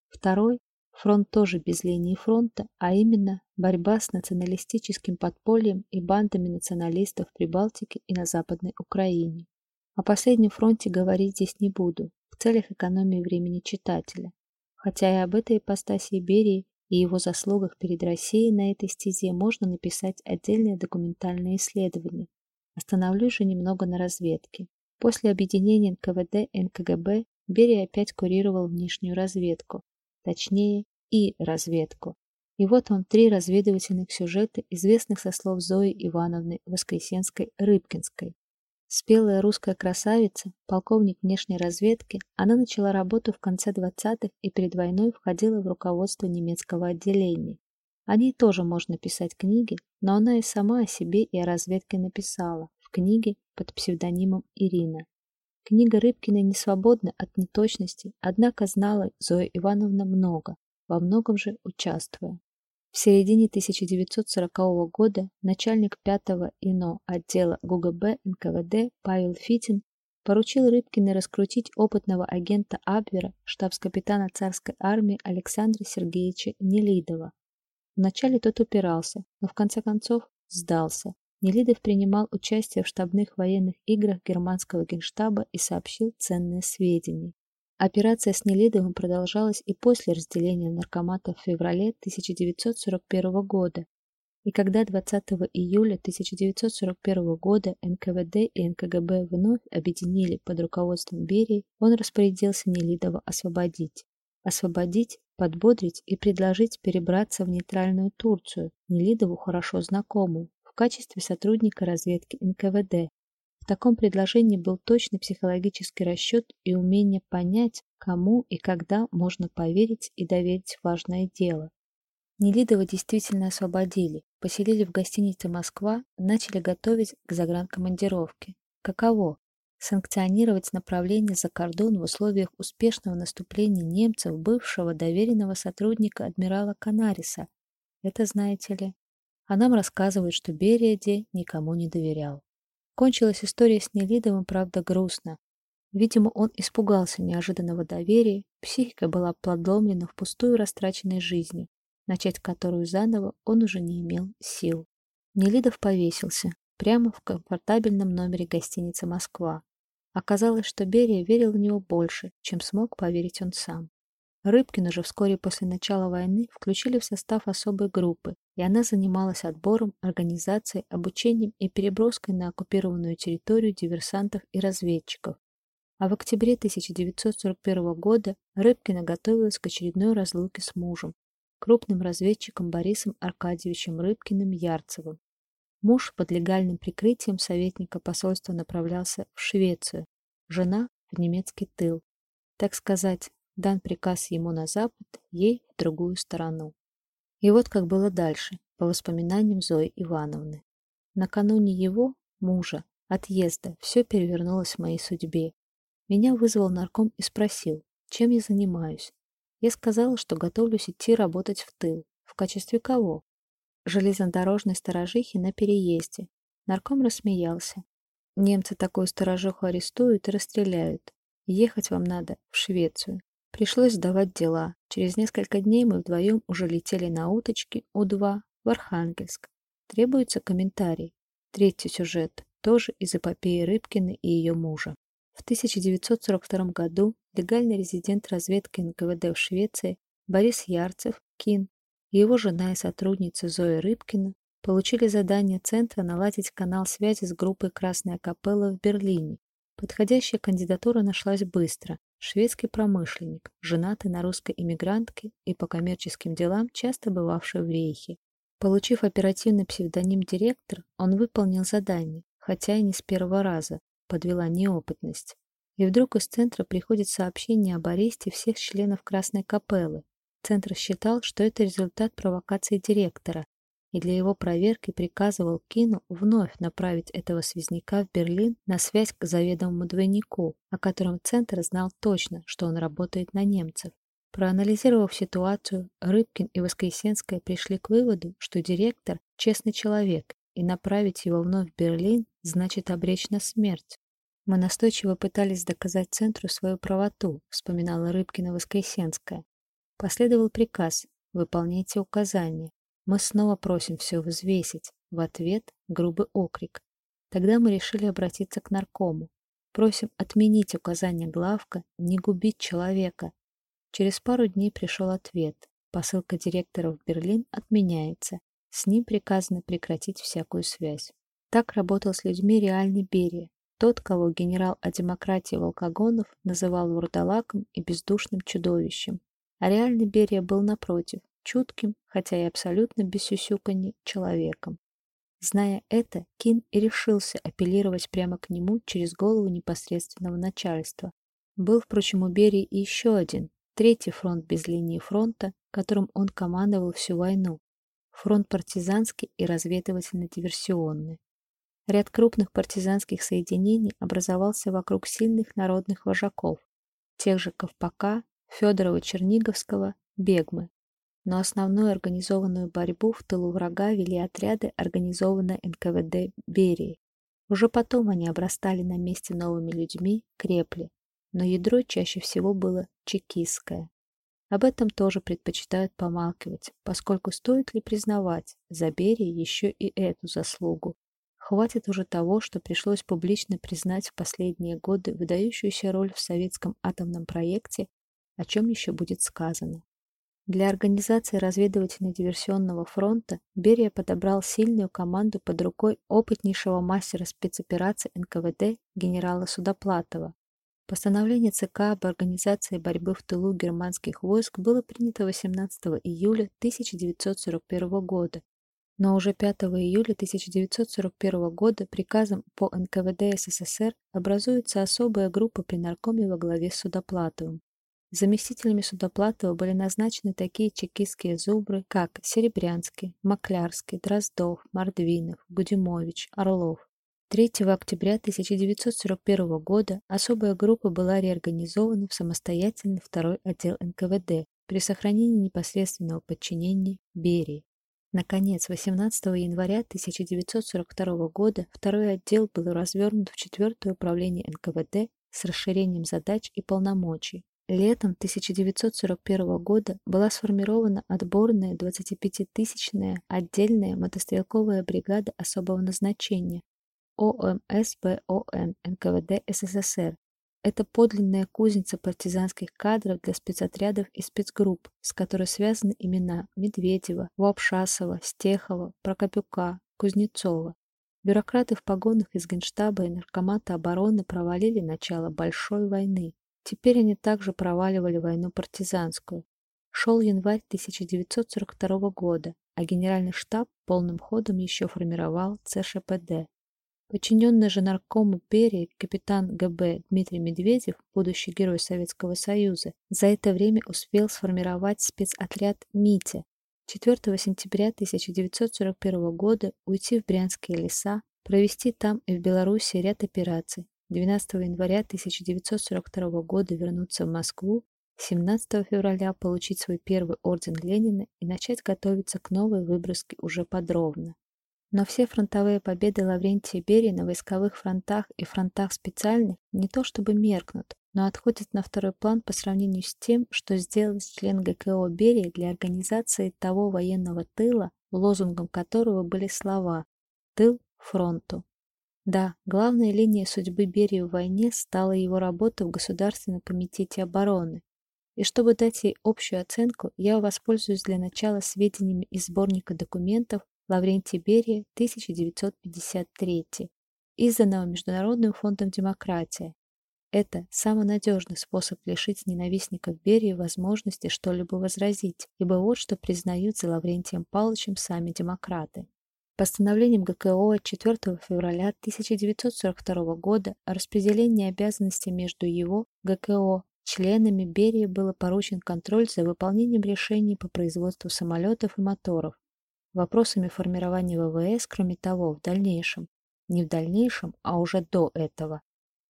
Второй Фронт тоже без линии фронта, а именно борьба с националистическим подпольем и бандами националистов в Прибалтике и на Западной Украине. О последнем фронте говорить здесь не буду, в целях экономии времени читателя. Хотя и об этой ипостаси Берии и его заслугах перед Россией на этой стезе можно написать отдельное документальное исследование. Остановлюсь же немного на разведке. После объединения НКВД и НКГБ Берия опять курировал внешнюю разведку, точнее и разведку. И вот вам три разведывательных сюжета, известных со слов Зои Ивановны Воскресенской-Рыбкинской. Спелая русская красавица, полковник внешней разведки, она начала работу в конце 20-х и перед войной входила в руководство немецкого отделения. О ней тоже можно писать книги, но она и сама о себе и о разведке написала в книге под псевдонимом Ирина. Книга Рыбкиной не свободна от неточностей, однако знала Зоя Ивановна много, во многом же участвуя. В середине 1940 года начальник 5-го ИНО отдела ГУГБ НКВД Павел Фитин поручил Рыбкиной раскрутить опытного агента Абвера, штабс-капитана царской армии Александра Сергеевича Нелидова. Вначале тот упирался, но в конце концов сдался. Нелидов принимал участие в штабных военных играх германского генштаба и сообщил ценные сведения. Операция с Нелидовым продолжалась и после разделения наркоматов в феврале 1941 года. И когда 20 июля 1941 года НКВД и НКГБ вновь объединили под руководством Берии, он распорядился Нелидова освободить. Освободить, подбодрить и предложить перебраться в нейтральную Турцию, Нелидову хорошо знакомую, в качестве сотрудника разведки НКВД, в таком предложении был точный психологический расчет и умение понять, кому и когда можно поверить и доверить важное дело. Нелидова действительно освободили, поселили в гостинице «Москва», начали готовить к загранкомандировке. Каково? Санкционировать направление за кордон в условиях успешного наступления немцев бывшего доверенного сотрудника адмирала Канариса. Это знаете ли? А нам рассказывают, что Берия Де никому не доверял. Кончилась история с Нелидовым, правда, грустно. Видимо, он испугался неожиданного доверия, психика была подломлена в пустую растраченной жизни, начать которую заново он уже не имел сил. Нелидов повесился прямо в комфортабельном номере гостиницы «Москва». Оказалось, что Берия верил в него больше, чем смог поверить он сам. Рыбкину же вскоре после начала войны включили в состав особой группы, и она занималась отбором, организацией, обучением и переброской на оккупированную территорию диверсантов и разведчиков. А в октябре 1941 года Рыбкина готовилась к очередной разлуке с мужем, крупным разведчиком Борисом Аркадьевичем Рыбкиным Ярцевым. Муж под легальным прикрытием советника посольства направлялся в Швецию, жена в немецкий тыл. Так сказать, дан приказ ему на запад, ей в другую сторону. И вот как было дальше, по воспоминаниям Зои Ивановны. Накануне его, мужа, отъезда, все перевернулось в моей судьбе. Меня вызвал нарком и спросил, чем я занимаюсь. Я сказала, что готовлюсь идти работать в тыл. В качестве кого? Железнодорожной сторожихи на переезде. Нарком рассмеялся. Немцы такую сторожиху арестуют и расстреляют. Ехать вам надо в Швецию. Пришлось сдавать дела. Через несколько дней мы вдвоем уже летели на уточке У-2 в Архангельск. Требуется комментарий. Третий сюжет, тоже из эпопеи Рыбкины и ее мужа. В 1942 году легальный резидент разведки НКВД в Швеции Борис Ярцев, Кин, и его жена и сотрудница Зоя Рыбкина получили задание Центра наладить канал связи с группой «Красная капелла» в Берлине Подходящая кандидатура нашлась быстро. Шведский промышленник, женатый на русской иммигрантке и по коммерческим делам часто бывавший в Рейхе. Получив оперативный псевдоним «директор», он выполнил задание, хотя и не с первого раза, подвела неопытность. И вдруг из центра приходит сообщение об аресте всех членов Красной Капеллы. Центр считал, что это результат провокации директора, и для его проверки приказывал Кину вновь направить этого связняка в Берлин на связь к заведомому двойнику, о котором Центр знал точно, что он работает на немцев. Проанализировав ситуацию, Рыбкин и Воскресенская пришли к выводу, что директор – честный человек, и направить его вновь в Берлин значит обречь на смерть. Мы настойчиво пытались доказать Центру свою правоту, вспоминала Рыбкина Воскресенская. Последовал приказ «Выполняйте указания». Мы снова просим все взвесить. В ответ грубый окрик. Тогда мы решили обратиться к наркому. Просим отменить указание главка не губить человека. Через пару дней пришел ответ. Посылка директора в Берлин отменяется. С ним приказано прекратить всякую связь. Так работал с людьми реальный Берия, тот, кого генерал о демократии Волкогонов называл вурдалаком и бездушным чудовищем. А реальный Берия был напротив, чутким, хотя и абсолютно без человеком. Зная это, Кин и решился апеллировать прямо к нему через голову непосредственного начальства. Был, впрочем, у Берии еще один, третий фронт без линии фронта, которым он командовал всю войну. Фронт партизанский и разведывательно-диверсионный. Ряд крупных партизанских соединений образовался вокруг сильных народных вожаков, тех же Ковпака, Федорова-Черниговского, Бегмы, но основную организованную борьбу в тылу врага вели отряды, организованные НКВД Берии. Уже потом они обрастали на месте новыми людьми, крепли, но ядро чаще всего было чекистское. Об этом тоже предпочитают помалкивать, поскольку стоит ли признавать за Берии еще и эту заслугу. Хватит уже того, что пришлось публично признать в последние годы выдающуюся роль в советском атомном проекте, о чем еще будет сказано. Для организации разведывательно-диверсионного фронта Берия подобрал сильную команду под рукой опытнейшего мастера спецопераций НКВД генерала Судоплатова. Постановление ЦК об организации борьбы в тылу германских войск было принято 18 июля 1941 года, но уже 5 июля 1941 года приказом по НКВД СССР образуется особая группа при наркоме во главе с Судоплатовым. Заместителями Судоплатова были назначены такие чекистские зубры, как Серебрянский, Маклярский, Дроздов, Мордвинов, Гудимович, Орлов. 3 октября 1941 года особая группа была реорганизована в самостоятельный второй отдел НКВД при сохранении непосредственного подчинения Берии. Наконец, 18 января 1942 года второй отдел был развернут в четвертое управление НКВД с расширением задач и полномочий, Летом 1941 года была сформирована отборная 25-тысячная отдельная мотострелковая бригада особого назначения ОМСБОН НКВД СССР. Это подлинная кузница партизанских кадров для спецотрядов и спецгрупп, с которой связаны имена Медведева, Вапшасова, Стехова, Прокопюка, Кузнецова. Бюрократы в погонах из Генштаба и Наркомата обороны провалили начало Большой войны. Теперь они также проваливали войну партизанскую. Шел январь 1942 года, а генеральный штаб полным ходом еще формировал ЦШПД. Подчиненный же наркому Берии капитан ГБ Дмитрий Медведев, будущий герой Советского Союза, за это время успел сформировать спецотряд «Митя». 4 сентября 1941 года уйти в Брянские леса, провести там и в Беларуси ряд операций, 12 января 1942 года вернуться в Москву, 17 февраля получить свой первый орден Ленина и начать готовиться к новой выброске уже подробно. Но все фронтовые победы Лаврентия Берии на войсковых фронтах и фронтах специальных не то чтобы меркнут, но отходят на второй план по сравнению с тем, что сделал член ГКО Берия для организации того военного тыла, лозунгом которого были слова «Тыл фронту». Да, главной линией судьбы Берии в войне стала его работа в Государственном комитете обороны. И чтобы дать ей общую оценку, я воспользуюсь для начала сведениями из сборника документов Лаврентий Берия 1953. изданного Международным фондом «Демократия». Это самый надежный способ лишить ненавистников Берии возможности что-либо возразить, ибо вот что признают за Лаврентием Павловичем сами демократы. Постановлением ГКО от 4 февраля 1942 года о распределении обязанностей между его, ГКО, членами Берии было поручен контроль за выполнением решений по производству самолетов и моторов, вопросами формирования ВВС, кроме того, в дальнейшем, не в дальнейшем, а уже до этого,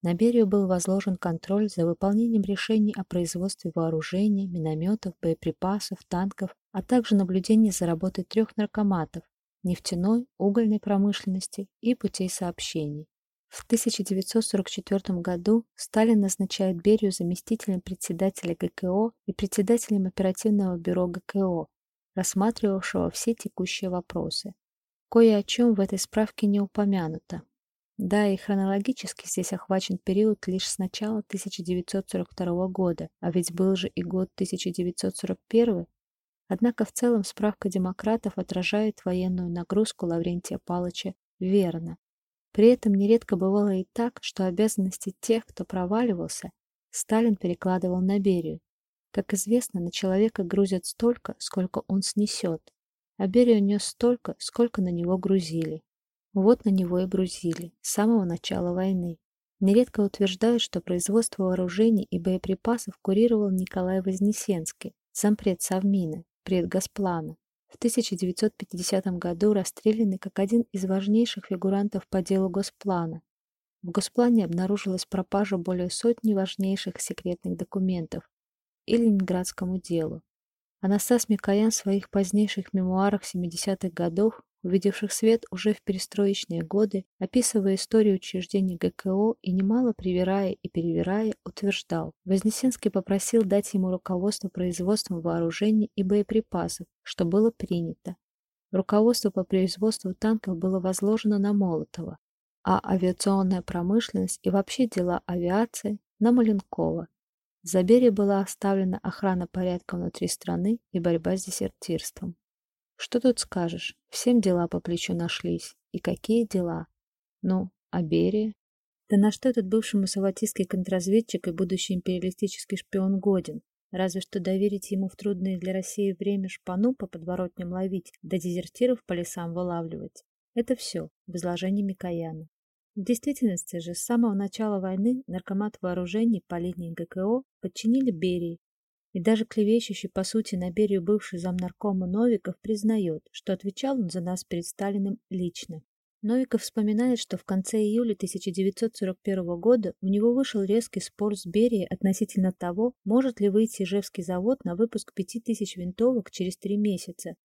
на Берию был возложен контроль за выполнением решений о производстве вооружений, минометов, боеприпасов, танков, а также наблюдение за работой трех наркоматов – нефтяной, угольной промышленности и путей сообщений. В 1944 году Сталин назначает Берию заместителем председателя ГКО и председателем оперативного бюро ГКО, рассматривавшего все текущие вопросы. Кое о чем в этой справке не упомянуто. Да, и хронологически здесь охвачен период лишь с начала 1942 года, а ведь был же и год 1941. Однако в целом справка демократов отражает военную нагрузку Лаврентия Палыча верно. При этом нередко бывало и так, что обязанности тех, кто проваливался, Сталин перекладывал на Берию. Как известно, на человека грузят столько, сколько он снесет, а Берию нес столько, сколько на него грузили. Вот на него и грузили, с самого начала войны. Нередко утверждают, что производство вооружений и боеприпасов курировал Николай Вознесенский, зампред Совмина, предгосплана. В 1950 году расстрелянный как один из важнейших фигурантов по делу Госплана. В Госплане обнаружилась пропажа более сотни важнейших секретных документов и Ленинградскому делу. Анастас Микоян в своих позднейших мемуарах 70-х годов увидевших свет уже в перестроечные годы, описывая историю учреждения ГКО и немало привирая и перевирая, утверждал, Вознесенский попросил дать ему руководство производством вооружений и боеприпасов, что было принято. Руководство по производству танков было возложено на Молотова, а авиационная промышленность и вообще дела авиации на Маленкова. За Берии была оставлена охрана порядка внутри страны и борьба с дезертирством. Что тут скажешь? Всем дела по плечу нашлись. И какие дела? Ну, а Берия? Да на что этот бывший мусаватистский контрразведчик и будущий империалистический шпион годен? Разве что доверить ему в трудное для России время шпану по подворотням ловить, да дезертиров по лесам вылавливать. Это все в изложении Микояна. В действительности же с самого начала войны наркомат вооружений по линии ГКО подчинили Берии, и даже клевещущий, по сути, на Берию бывший замнаркома Новиков признает, что отвечал он за нас перед Сталиным лично. Новиков вспоминает, что в конце июля 1941 года у него вышел резкий спор с Берией относительно того, может ли выйти Ижевский завод на выпуск 5000 винтовок через три месяца.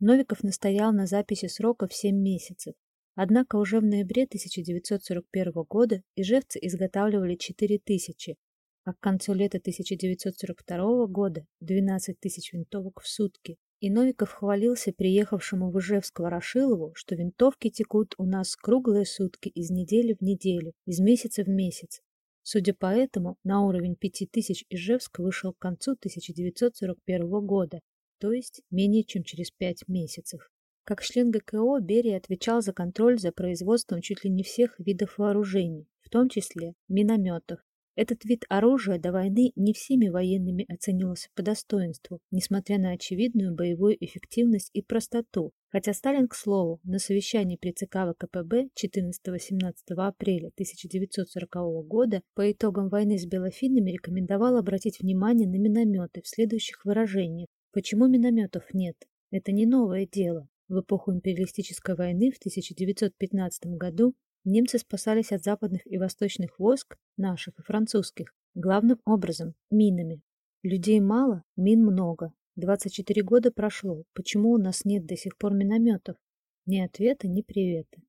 Новиков настоял на записи срока в 7 месяцев. Однако уже в ноябре 1941 года ижевцы изготавливали 4000, а к концу лета 1942 года 12 тысяч винтовок в сутки. И Новиков хвалился приехавшему в Ижевск Ворошилову, что винтовки текут у нас круглые сутки из недели в неделю, из месяца в месяц. Судя по этому, на уровень 5000 Ижевск вышел к концу 1941 года, то есть менее чем через 5 месяцев. Как член ГКО Берия отвечал за контроль за производством чуть ли не всех видов вооружений, в том числе минометов, этот вид оружия до войны не всеми военными оценивался по достоинству, несмотря на очевидную боевую эффективность и простоту, хотя Сталин, к слову, на совещании при ЦК ВКПБ 14-18 апреля 1940 года по итогам войны с белофинами рекомендовал обратить внимание на минометы в следующих выражениях. Почему минометов нет? Это не новое дело. В эпоху империалистической войны в 1915 году Немцы спасались от западных и восточных войск, наших и французских, главным образом минами. Людей мало, мин много. 24 года прошло. Почему у нас нет до сих пор минометов? Ни ответа, ни привета.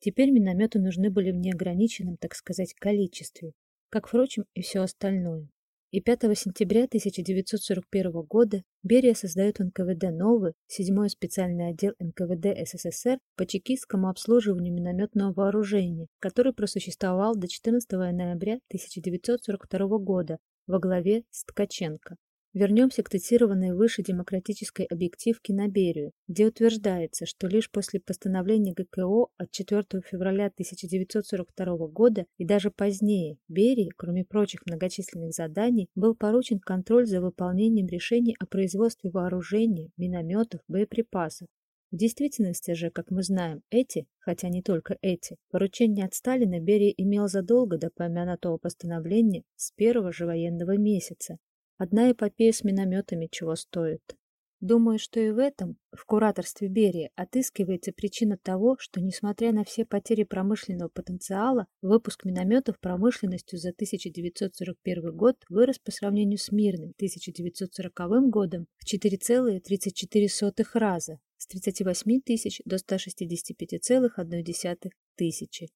Теперь минометы нужны были в неограниченном, так сказать, количестве, как, впрочем, и все остальное и 5 сентября 1941 года Берия создает НКВД новый, седьмой специальный отдел НКВД СССР по чекистскому обслуживанию минометного вооружения, который просуществовал до 14 ноября 1942 года во главе с Ткаченко. Вернемся к цитированной выше демократической объективке на Берию, где утверждается, что лишь после постановления ГКО от 4 февраля 1942 года и даже позднее Берии, кроме прочих многочисленных заданий, был поручен контроль за выполнением решений о производстве вооружения, минометов, боеприпасов. В действительности же, как мы знаем, эти, хотя не только эти, поручения от Сталина Берия имел задолго до помянутого постановления с первого же военного месяца, Одна эпопея с минометами чего стоит. Думаю, что и в этом, в кураторстве Берии, отыскивается причина того, что, несмотря на все потери промышленного потенциала, выпуск минометов промышленностью за 1941 год вырос по сравнению с мирным 1940 годом в 4,34 раза, с 38 тысяч до 165,1 тысячи.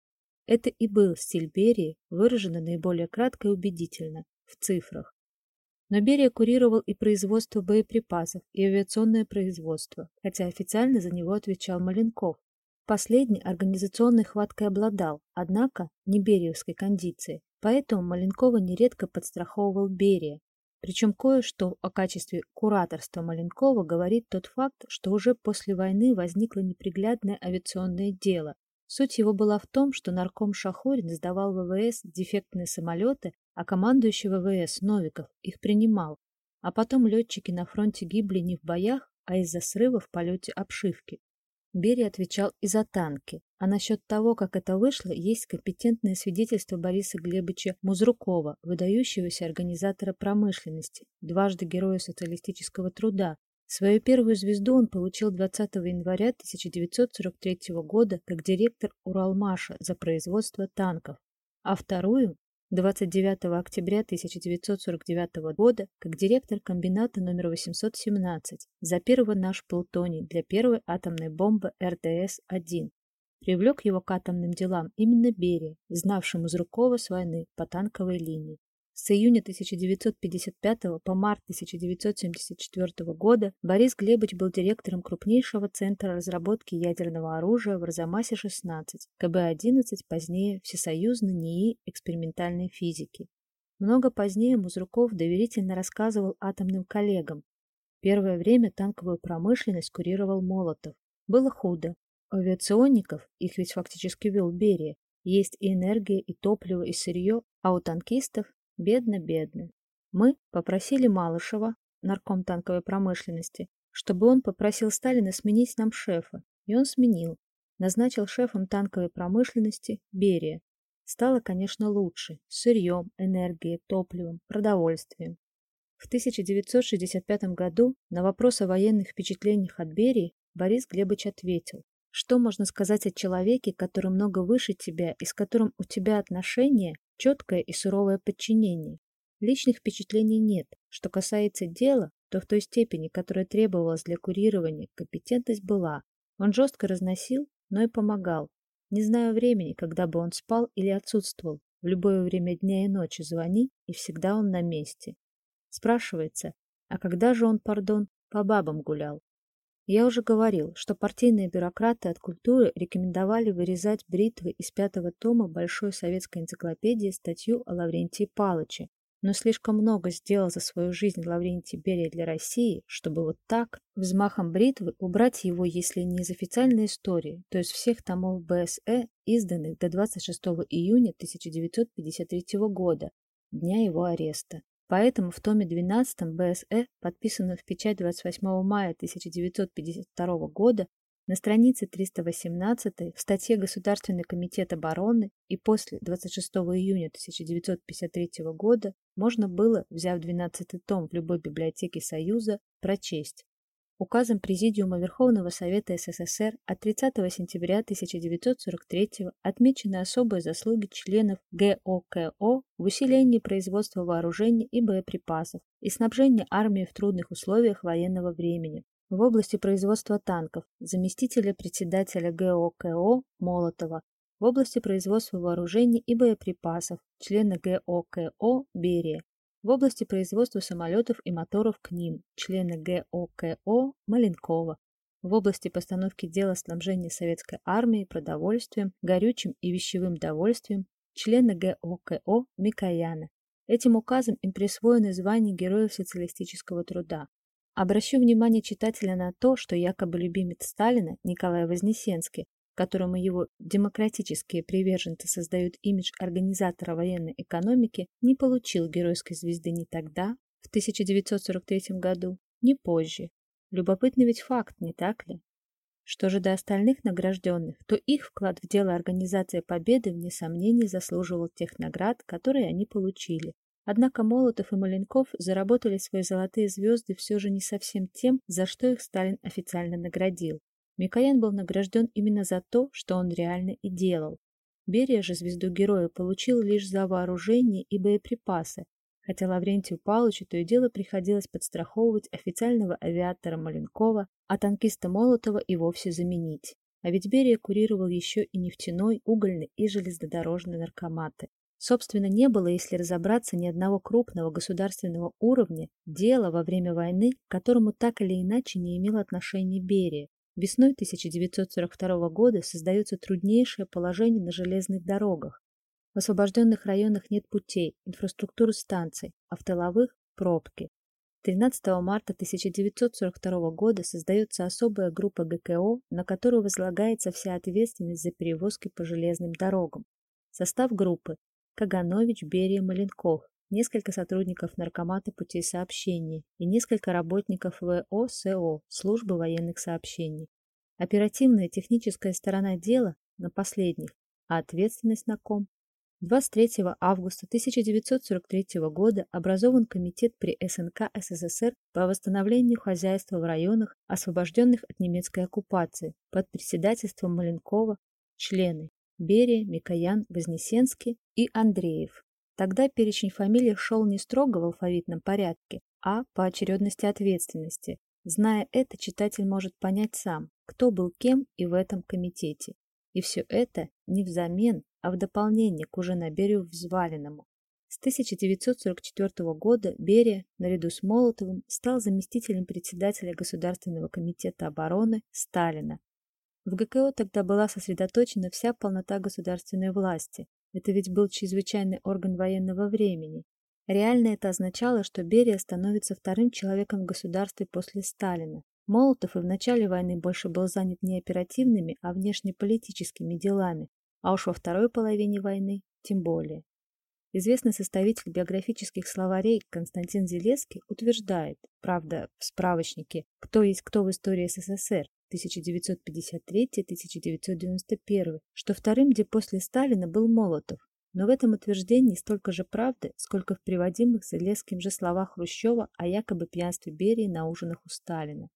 Это и был стиль Берии, выраженный наиболее кратко и убедительно, в цифрах. Но Берия курировал и производство боеприпасов, и авиационное производство, хотя официально за него отвечал Маленков. Последний организационной хваткой обладал, однако не бериевской кондиции, поэтому Маленкова нередко подстраховывал Берия. Причем кое-что о качестве кураторства Маленкова говорит тот факт, что уже после войны возникло неприглядное авиационное дело, Суть его была в том, что нарком Шахурин сдавал ВВС дефектные самолеты, а командующий ВВС Новиков их принимал. А потом летчики на фронте гибли не в боях, а из-за срыва в полете обшивки. Берия отвечал и за танки. А насчет того, как это вышло, есть компетентное свидетельство Бориса Глебовича Музрукова, выдающегося организатора промышленности, дважды Героя социалистического труда, Свою первую звезду он получил 20 января 1943 года как директор Уралмаша за производство танков, а вторую 29 октября 1949 года как директор комбината номер 817 за первый наш плутоний для первой атомной бомбы РДС-1. Привлек его к атомным делам именно Берия, знавшему Зрукова с войны по танковой линии. С июня 1955 по март 1974 года Борис Глебович был директором крупнейшего центра разработки ядерного оружия в Арзамасе-16, КБ-11, позднее Всесоюзной НИИ экспериментальной физики. Много позднее Музруков доверительно рассказывал атомным коллегам. Первое время танковую промышленность курировал Молотов. Было худо. У авиационников, их ведь фактически вел Берия, есть и энергия, и топливо, и сырье, а у танкистов Бедно-бедно. Мы попросили Малышева, нарком танковой промышленности, чтобы он попросил Сталина сменить нам шефа, и он сменил. Назначил шефом танковой промышленности Берия. Стало, конечно, лучше, сырьем, энергией, топливом, продовольствием. В 1965 году на вопрос о военных впечатлениях от Берии Борис Глебович ответил, что можно сказать о человеке, который много выше тебя и с которым у тебя отношения четкое и суровое подчинение. Личных впечатлений нет. Что касается дела, то в той степени, которая требовалась для курирования, компетентность была. Он жестко разносил, но и помогал. Не знаю времени, когда бы он спал или отсутствовал. В любое время дня и ночи звони, и всегда он на месте. Спрашивается, а когда же он, пардон, по бабам гулял? Я уже говорил, что партийные бюрократы от культуры рекомендовали вырезать бритвы из пятого тома Большой советской энциклопедии статью о Лаврентии Палыче, но слишком много сделал за свою жизнь Лаврентий Берия для России, чтобы вот так, взмахом бритвы, убрать его, если не из официальной истории, то из всех томов БСЭ, изданных до 26 июня 1953 года, дня его ареста. Поэтому в томе 12 БСЭ, подписанном в печать 28 мая 1952 года, на странице 318 в статье Государственный комитет обороны и после 26 июня 1953 года можно было, взяв 12 том в любой библиотеке Союза, прочесть указом Президиума Верховного Совета СССР от 30 сентября 1943 отмечены особые заслуги членов ГОКО в усилении производства вооружений и боеприпасов и снабжения армии в трудных условиях военного времени. В области производства танков заместителя председателя ГОКО Молотова, в области производства вооружений и боеприпасов члена ГОКО Берия, в области производства самолетов и моторов к ним, члены ГОКО Маленкова, в области постановки дела снабжения советской армии продовольствием, горючим и вещевым довольствием, члены ГОКО Микояна. Этим указом им присвоено звание Героев социалистического труда. Обращу внимание читателя на то, что якобы любимец Сталина Николай Вознесенский, которому его демократические приверженцы создают имидж организатора военной экономики, не получил геройской звезды ни тогда, в 1943 году, ни позже. Любопытный ведь факт, не так ли? Что же до остальных награжденных, то их вклад в дело организации победы, вне сомнений, заслуживал тех наград, которые они получили. Однако Молотов и Маленков заработали свои золотые звезды все же не совсем тем, за что их Сталин официально наградил. Микоян был награжден именно за то, что он реально и делал. Берия же звезду героя получил лишь за вооружение и боеприпасы, хотя Лаврентию Павловичу то и дело приходилось подстраховывать официального авиатора Маленкова, а танкиста Молотова и вовсе заменить. А ведь Берия курировал еще и нефтяной, угольный и железнодорожный наркоматы. Собственно, не было, если разобраться, ни одного крупного государственного уровня дела во время войны, к которому так или иначе не имел отношения Берия. Весной 1942 года создается труднейшее положение на железных дорогах, в освобожденных районах нет путей, инфраструктуры станций, а в тыловых – пробки. 13 марта 1942 года создается особая группа ГКО, на которую возлагается вся ответственность за перевозки по железным дорогам. Состав группы – Каганович, Берия, Маленков, несколько сотрудников Наркомата путей сообщения и несколько работников ВО-СО, службы военных сообщений. Оперативная техническая сторона дела на последних, а ответственность на ком 23 августа 1943 года образован Комитет при СНК СССР по восстановлению хозяйства в районах, освобожденных от немецкой оккупации, под председательством Маленкова, члены Берия, Микоян, Вознесенский и Андреев. Тогда перечень фамилий шел не строго в алфавитном порядке, а по очередности ответственности. Зная это, читатель может понять сам, кто был кем и в этом комитете. И все это не взамен, а в дополнение к уже на Берию взваленному. С 1944 года Берия, наряду с Молотовым, стал заместителем председателя Государственного комитета обороны Сталина. В ГКО тогда была сосредоточена вся полнота государственной власти. Это ведь был чрезвычайный орган военного времени. Реально это означало, что Берия становится вторым человеком в государстве после Сталина. Молотов и в начале войны больше был занят не оперативными, а внешнеполитическими делами, а уж во второй половине войны тем более. Известный составитель биографических словарей Константин Зелеский утверждает, правда, в справочнике «Кто есть кто в истории СССР» 1953-1991, что вторым, где после Сталина был Молотов. Но в этом утверждении столько же правды, сколько в приводимых Зелеским же словах Хрущева о якобы пьянстве Берии на ужинах у Сталина.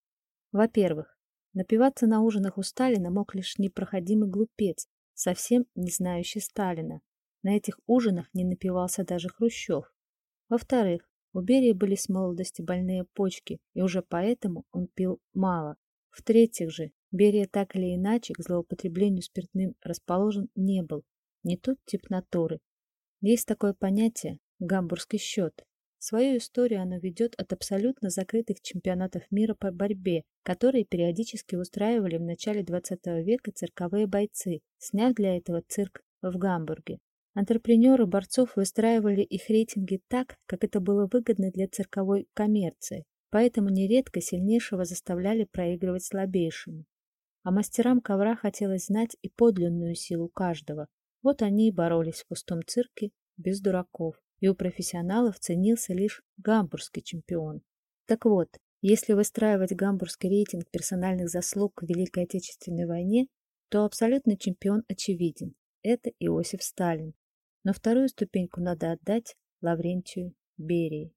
Во-первых, напиваться на ужинах у Сталина мог лишь непроходимый глупец, совсем не знающий Сталина. На этих ужинах не напивался даже Хрущев. Во-вторых, у Берии были с молодости больные почки, и уже поэтому он пил мало. В-третьих же, Берия так или иначе к злоупотреблению спиртным расположен не был. Не тот тип натуры. Есть такое понятие – гамбургский счет. Свою историю оно ведет от абсолютно закрытых чемпионатов мира по борьбе, которые периодически устраивали в начале 20 века цирковые бойцы, сняв для этого цирк в Гамбурге. Антрепренеры борцов выстраивали их рейтинги так, как это было выгодно для цирковой коммерции, поэтому нередко сильнейшего заставляли проигрывать слабейшему. А мастерам ковра хотелось знать и подлинную силу каждого. Вот они и боролись в пустом цирке без дураков и у профессионалов ценился лишь гамбургский чемпион. Так вот, если выстраивать гамбургский рейтинг персональных заслуг в Великой Отечественной войне, то абсолютный чемпион очевиден – это Иосиф Сталин. Но вторую ступеньку надо отдать Лаврентию Берии.